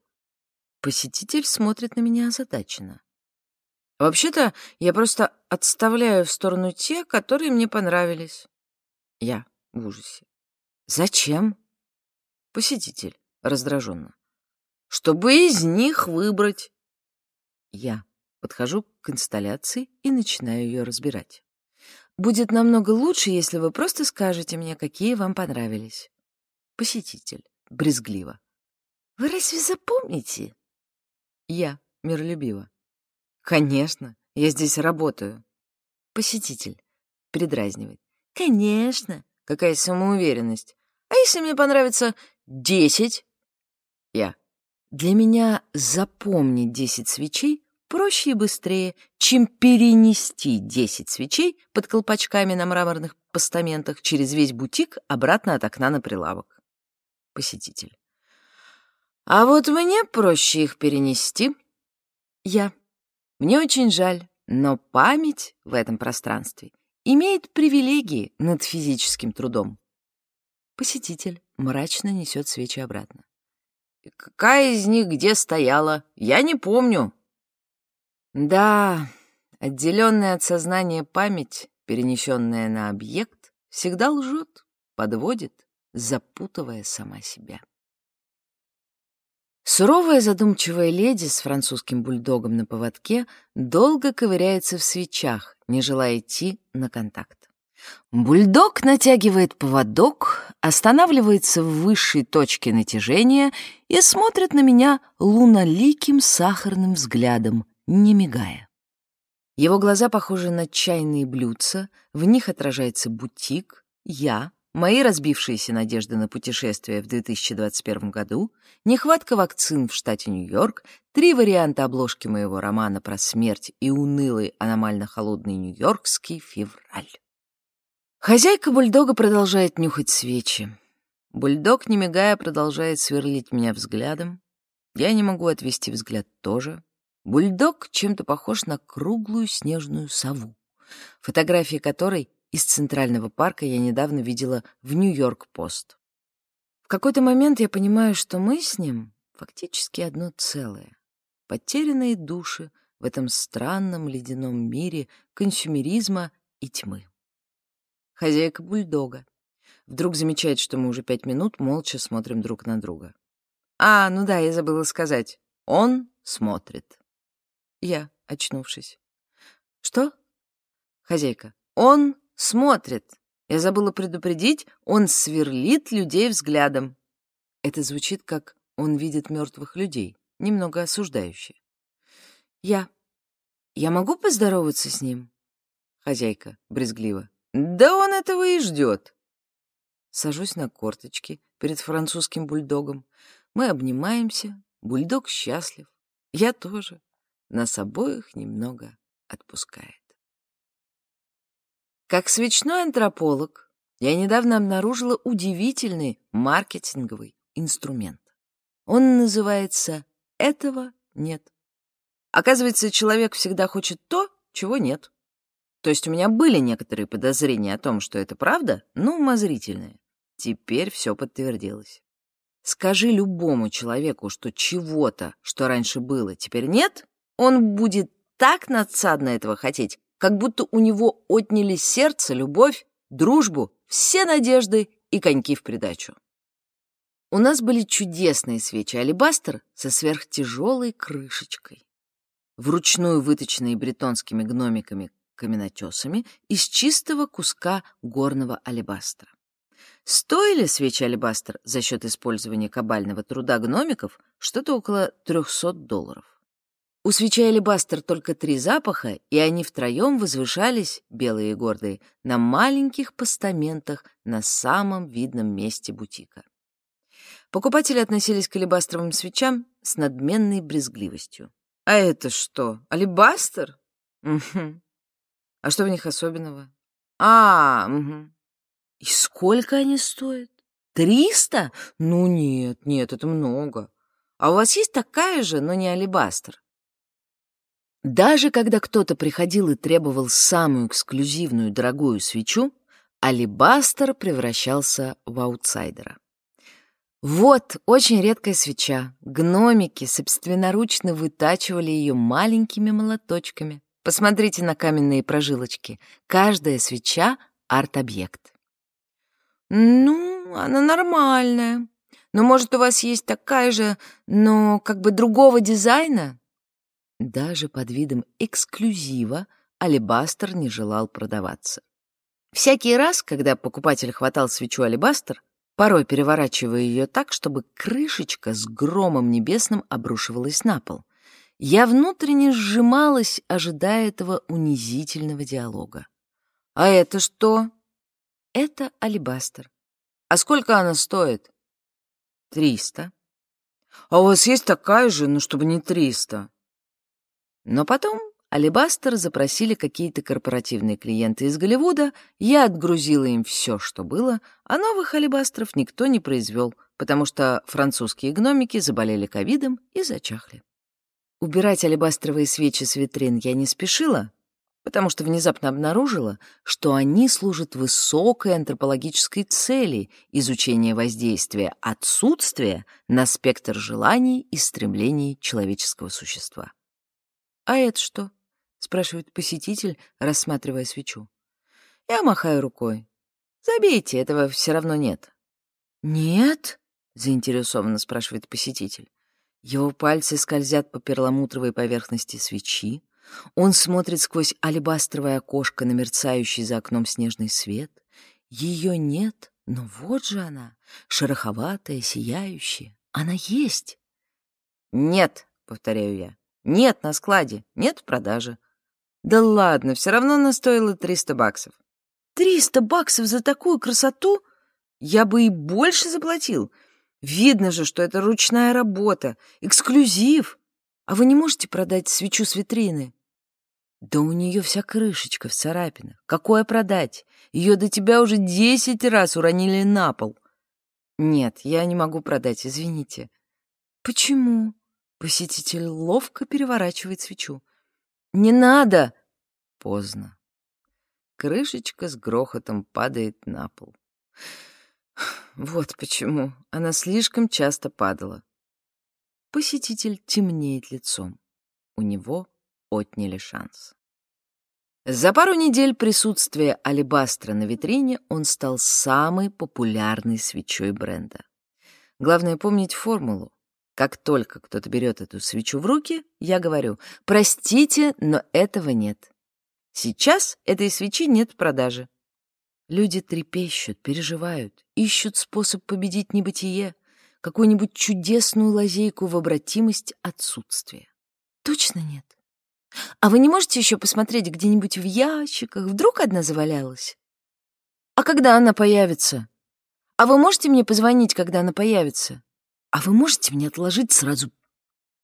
Посетитель смотрит на меня озадаченно. Вообще-то, я просто отставляю в сторону те, которые мне понравились. Я в ужасе. Зачем? Посетитель раздраженно. Чтобы из них выбрать. Я подхожу к инсталляции и начинаю ее разбирать. Будет намного лучше, если вы просто скажете мне, какие вам понравились. Посетитель, брезгливо. «Вы разве запомните?» Я, миролюбиво. «Конечно, я здесь работаю». Посетитель, передразнивает. «Конечно, какая самоуверенность. А если мне понравится десять?» Я. «Для меня запомнить десять свечей проще и быстрее, чем перенести десять свечей под колпачками на мраморных постаментах через весь бутик обратно от окна на прилавок. Посетитель. А вот мне проще их перенести. Я. Мне очень жаль, но память в этом пространстве имеет привилегии над физическим трудом. Посетитель мрачно несет свечи обратно. «Какая из них где стояла? Я не помню», да, отделенная от сознания память, перенесенная на объект, всегда лжет, подводит, запутывая сама себя. Суровая задумчивая леди с французским бульдогом на поводке долго ковыряется в свечах, не желая идти на контакт. Бульдог натягивает поводок, останавливается в высшей точке натяжения и смотрит на меня луноликим сахарным взглядом, не мигая. Его глаза похожи на чайные блюдца, в них отражается бутик, я, мои разбившиеся надежды на путешествие в 2021 году, нехватка вакцин в штате Нью-Йорк, три варианта обложки моего романа про смерть и унылый аномально-холодный нью-йоркский февраль. Хозяйка бульдога продолжает нюхать свечи. Бульдог, не мигая, продолжает сверлить меня взглядом. Я не могу отвести взгляд тоже. Бульдог чем-то похож на круглую снежную сову, фотографии которой из Центрального парка я недавно видела в Нью-Йорк-Пост. В какой-то момент я понимаю, что мы с ним фактически одно целое. Потерянные души в этом странном ледяном мире консюмеризма и тьмы. Хозяйка бульдога вдруг замечает, что мы уже пять минут молча смотрим друг на друга. А, ну да, я забыла сказать. Он смотрит. Я, очнувшись. «Что?» Хозяйка. «Он смотрит. Я забыла предупредить, он сверлит людей взглядом». Это звучит как «он видит мертвых людей», немного осуждающе. Я. «Я могу поздороваться с ним?» Хозяйка, брезгливо. «Да он этого и ждет». Сажусь на корточки перед французским бульдогом. Мы обнимаемся, бульдог счастлив. Я тоже нас обоих немного отпускает. Как свечной антрополог, я недавно обнаружила удивительный маркетинговый инструмент. Он называется «этого нет». Оказывается, человек всегда хочет то, чего нет. То есть у меня были некоторые подозрения о том, что это правда, но умозрительные. Теперь все подтвердилось. Скажи любому человеку, что чего-то, что раньше было, теперь нет, он будет так надсадно этого хотеть, как будто у него отняли сердце, любовь, дружбу, все надежды и коньки в придачу. У нас были чудесные свечи алебастр со сверхтяжелой крышечкой, вручную выточенные бретонскими гномиками-каменотесами из чистого куска горного алебастра. Стоили свечи алебастр за счет использования кабального труда гномиков что-то около 300 долларов. У свечей алебастер только три запаха, и они втроем возвышались, белые и гордые, на маленьких постаментах на самом видном месте бутика. Покупатели относились к алебастровым свечам с надменной брезгливостью. «А это что, алебастер?» «Угу. А что в них особенного?» «А, угу. И сколько они стоят? Триста? Ну нет, нет, это много. А у вас есть такая же, но не алебастр?» Даже когда кто-то приходил и требовал самую эксклюзивную дорогую свечу, алибастер превращался в аутсайдера. Вот очень редкая свеча. Гномики собственноручно вытачивали ее маленькими молоточками. Посмотрите на каменные прожилочки. Каждая свеча — арт-объект. Ну, она нормальная. Но, может, у вас есть такая же, но как бы другого дизайна? Даже под видом эксклюзива алебастер не желал продаваться. Всякий раз, когда покупатель хватал свечу алебастер, порой переворачивая ее так, чтобы крышечка с громом небесным обрушивалась на пол. Я внутренне сжималась, ожидая этого унизительного диалога. «А это что?» «Это алебастер». «А сколько она стоит?» «Триста». «А у вас есть такая же, но чтобы не триста?» Но потом Алибастер запросили какие-то корпоративные клиенты из Голливуда, я отгрузила им все, что было, а новых алибастров никто не произвел, потому что французские гномики заболели ковидом и зачахли. Убирать алебастровые свечи с витрин я не спешила, потому что внезапно обнаружила, что они служат высокой антропологической цели изучения воздействия отсутствия на спектр желаний и стремлений человеческого существа. «А это что?» спрашивает посетитель, рассматривая свечу. Я махаю рукой. Забейте, этого все равно нет. Нет? заинтересованно спрашивает посетитель. Его пальцы скользят по перламутровой поверхности свечи. Он смотрит сквозь алебастровое окошко на мерцающий за окном снежный свет. Ее нет, но вот же она, шероховатая, сияющая. Она есть. «Нет», — повторяю я, — «нет на складе, нет в продаже. Да ладно, все равно она стоила 300 баксов. 300 баксов за такую красоту? Я бы и больше заплатил. Видно же, что это ручная работа, эксклюзив. А вы не можете продать свечу с витрины? Да у нее вся крышечка в царапинах. Какое продать? Ее до тебя уже десять раз уронили на пол. Нет, я не могу продать, извините. Почему? Посетитель ловко переворачивает свечу. «Не надо!» Поздно. Крышечка с грохотом падает на пол. Вот почему она слишком часто падала. Посетитель темнеет лицом. У него отняли шанс. За пару недель присутствия алебастра на витрине он стал самой популярной свечой бренда. Главное помнить формулу. Как только кто-то берет эту свечу в руки, я говорю, простите, но этого нет. Сейчас этой свечи нет в продаже. Люди трепещут, переживают, ищут способ победить небытие, какую-нибудь чудесную лазейку в обратимость отсутствия. Точно нет. А вы не можете еще посмотреть где-нибудь в ящиках? Вдруг одна завалялась? А когда она появится? А вы можете мне позвонить, когда она появится? А вы можете мне отложить сразу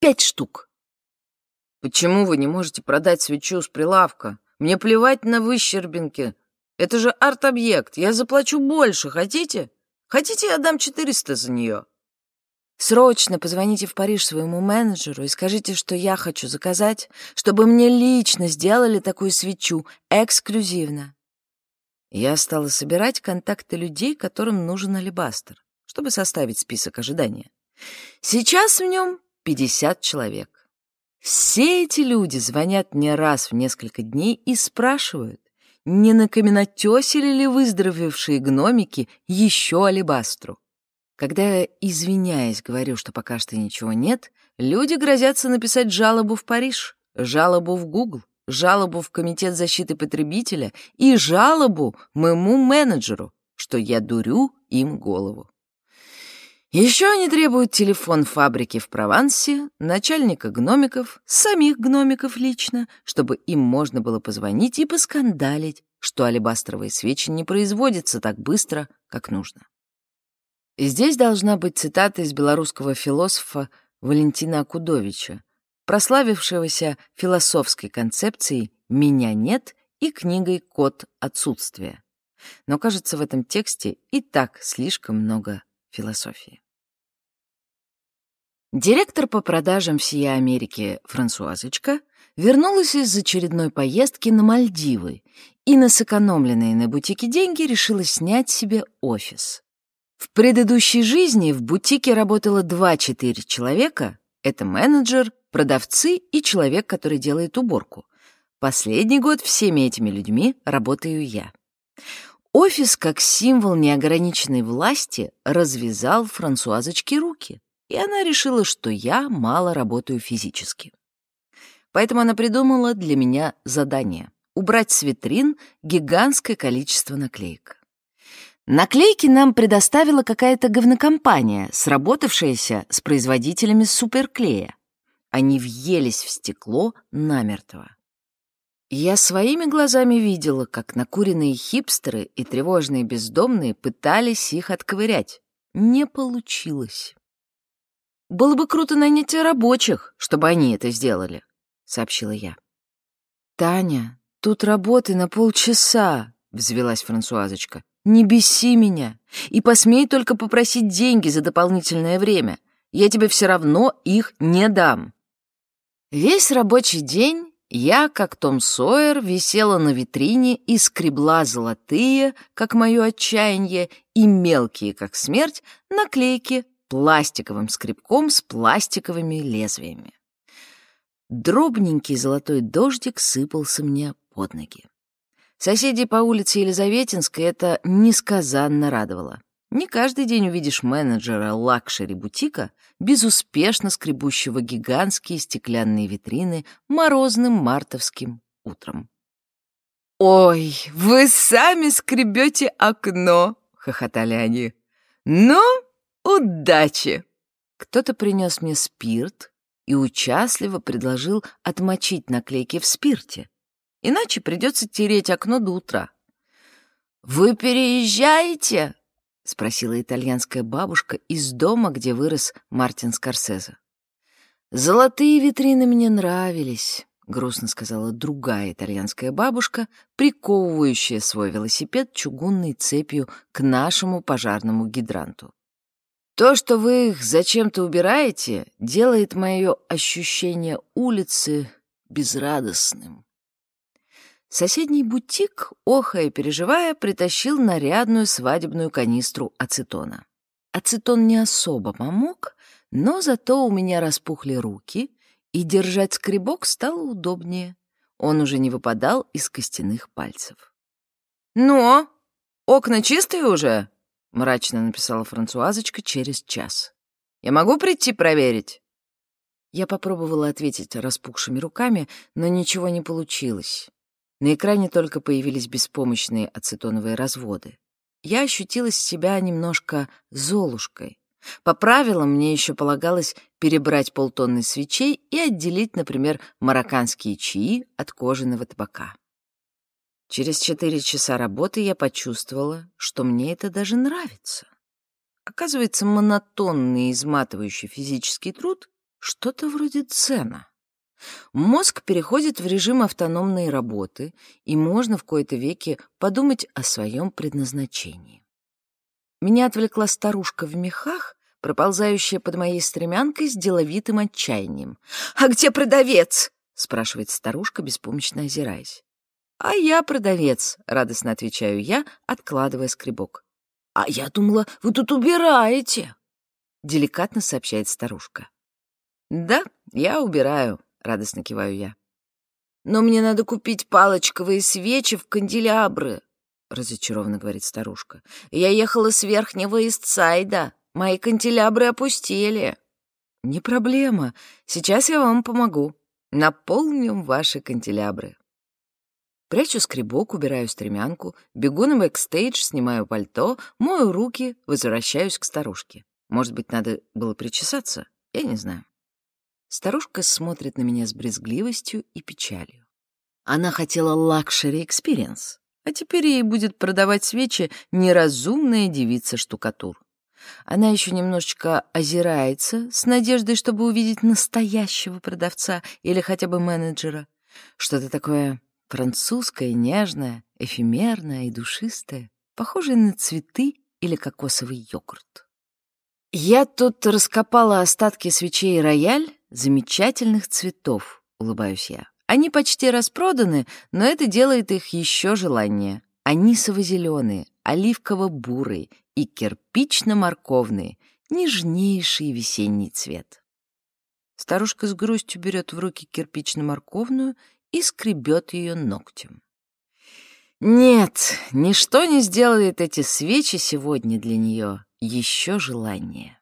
пять штук? Почему вы не можете продать свечу с прилавка? Мне плевать на выщербинки. Это же арт-объект. Я заплачу больше. Хотите? Хотите, я дам 400 за нее? Срочно позвоните в Париж своему менеджеру и скажите, что я хочу заказать, чтобы мне лично сделали такую свечу, эксклюзивно. Я стала собирать контакты людей, которым нужен алебастер, чтобы составить список ожидания. Сейчас в нем 50 человек. Все эти люди звонят мне раз в несколько дней и спрашивают, не на каменотесили ли выздоровевшие гномики еще алебастру. Когда я, извиняясь, говорю, что пока что ничего нет, люди грозятся написать жалобу в Париж, жалобу в Google, жалобу в Комитет защиты потребителя и жалобу моему менеджеру, что я дурю им голову. Еще они требуют телефон фабрики в Провансе, начальника гномиков, самих гномиков лично, чтобы им можно было позвонить и поскандалить, что алебастровые свечи не производятся так быстро, как нужно. И здесь должна быть цитата из белорусского философа Валентина Акудовича, прославившегося философской концепцией «меня нет» и книгой «Код отсутствия». Но, кажется, в этом тексте и так слишком много философии. Директор по продажам всей Америки Франсуазочка вернулась из очередной поездки на Мальдивы и на сэкономленные на бутике деньги решила снять себе офис. В предыдущей жизни в бутике работало 2-4 человека. Это менеджер, продавцы и человек, который делает уборку. Последний год всеми этими людьми работаю я. Офис, как символ неограниченной власти, развязал Франсуазочке руки, и она решила, что я мало работаю физически. Поэтому она придумала для меня задание — убрать с витрин гигантское количество наклеек. Наклейки нам предоставила какая-то говнокомпания, сработавшаяся с производителями суперклея. Они въелись в стекло намертво. Я своими глазами видела, как накуренные хипстеры и тревожные бездомные пытались их отковырять. Не получилось. «Было бы круто нанять рабочих, чтобы они это сделали», — сообщила я. «Таня, тут работы на полчаса», — взвелась Франсуазочка. «Не беси меня и посмей только попросить деньги за дополнительное время. Я тебе все равно их не дам». Весь рабочий день я, как Том Сойер, висела на витрине и скребла золотые, как мое отчаяние, и мелкие, как смерть, наклейки пластиковым скребком с пластиковыми лезвиями. Дробненький золотой дождик сыпался мне под ноги. Соседей по улице Елизаветинской это несказанно радовало. Не каждый день увидишь менеджера luxury-бутика, безуспешно скребущего гигантские стеклянные витрины морозным мартовским утром. «Ой, вы сами скребете окно!» — хохотали они. «Ну, удачи!» Кто-то принес мне спирт и участливо предложил отмочить наклейки в спирте. Иначе придется тереть окно до утра. «Вы переезжаете?» — спросила итальянская бабушка из дома, где вырос Мартин Скорсезе. «Золотые витрины мне нравились», — грустно сказала другая итальянская бабушка, приковывающая свой велосипед чугунной цепью к нашему пожарному гидранту. «То, что вы их зачем-то убираете, делает мое ощущение улицы безрадостным». Соседний бутик, охая и переживая, притащил нарядную свадебную канистру ацетона. Ацетон не особо помог, но зато у меня распухли руки, и держать скребок стало удобнее. Он уже не выпадал из костяных пальцев. «Ну, окна чистые уже?» — мрачно написала Франсуазочка через час. «Я могу прийти проверить?» Я попробовала ответить распухшими руками, но ничего не получилось. На экране только появились беспомощные ацетоновые разводы. Я ощутила себя немножко золушкой. По правилам мне еще полагалось перебрать полтонны свечей и отделить, например, марокканские чаи от кожаного табака. Через четыре часа работы я почувствовала, что мне это даже нравится. Оказывается, монотонный и изматывающий физический труд — что-то вроде цена. Мозг переходит в режим автономной работы, и можно в кои-то веки подумать о своем предназначении. Меня отвлекла старушка в мехах, проползающая под моей стремянкой с деловитым отчаянием. «А где продавец?» — спрашивает старушка, беспомощно озираясь. «А я продавец», — радостно отвечаю я, откладывая скребок. «А я думала, вы тут убираете», — деликатно сообщает старушка. «Да, я убираю», — радостно киваю я. «Но мне надо купить палочковые свечи в канделябры», — разочарованно говорит старушка. «Я ехала с верхнего Истсайда. Мои канделябры опустели». «Не проблема. Сейчас я вам помогу. Наполним ваши канделябры». Прячу скребок, убираю стремянку, бегу на бэкстейдж, снимаю пальто, мою руки, возвращаюсь к старушке. Может быть, надо было причесаться? Я не знаю. Старушка смотрит на меня с брезгливостью и печалью. Она хотела luxury experience, а теперь ей будет продавать свечи неразумная девица-штукатур. Она еще немножечко озирается с надеждой, чтобы увидеть настоящего продавца или хотя бы менеджера. Что-то такое французское, нежное, эфемерное и душистое, похожее на цветы или кокосовый йогурт. Я тут раскопала остатки свечей рояль замечательных цветов», — улыбаюсь я. «Они почти распроданы, но это делает их еще желаннее. Анисово-зеленые, оливково-бурые и кирпично-морковные, нежнейший весенний цвет». Старушка с грустью берет в руки кирпично-морковную и скребет ее ногтем. Нет, ничто не сделает эти свечи сегодня для нее еще желание.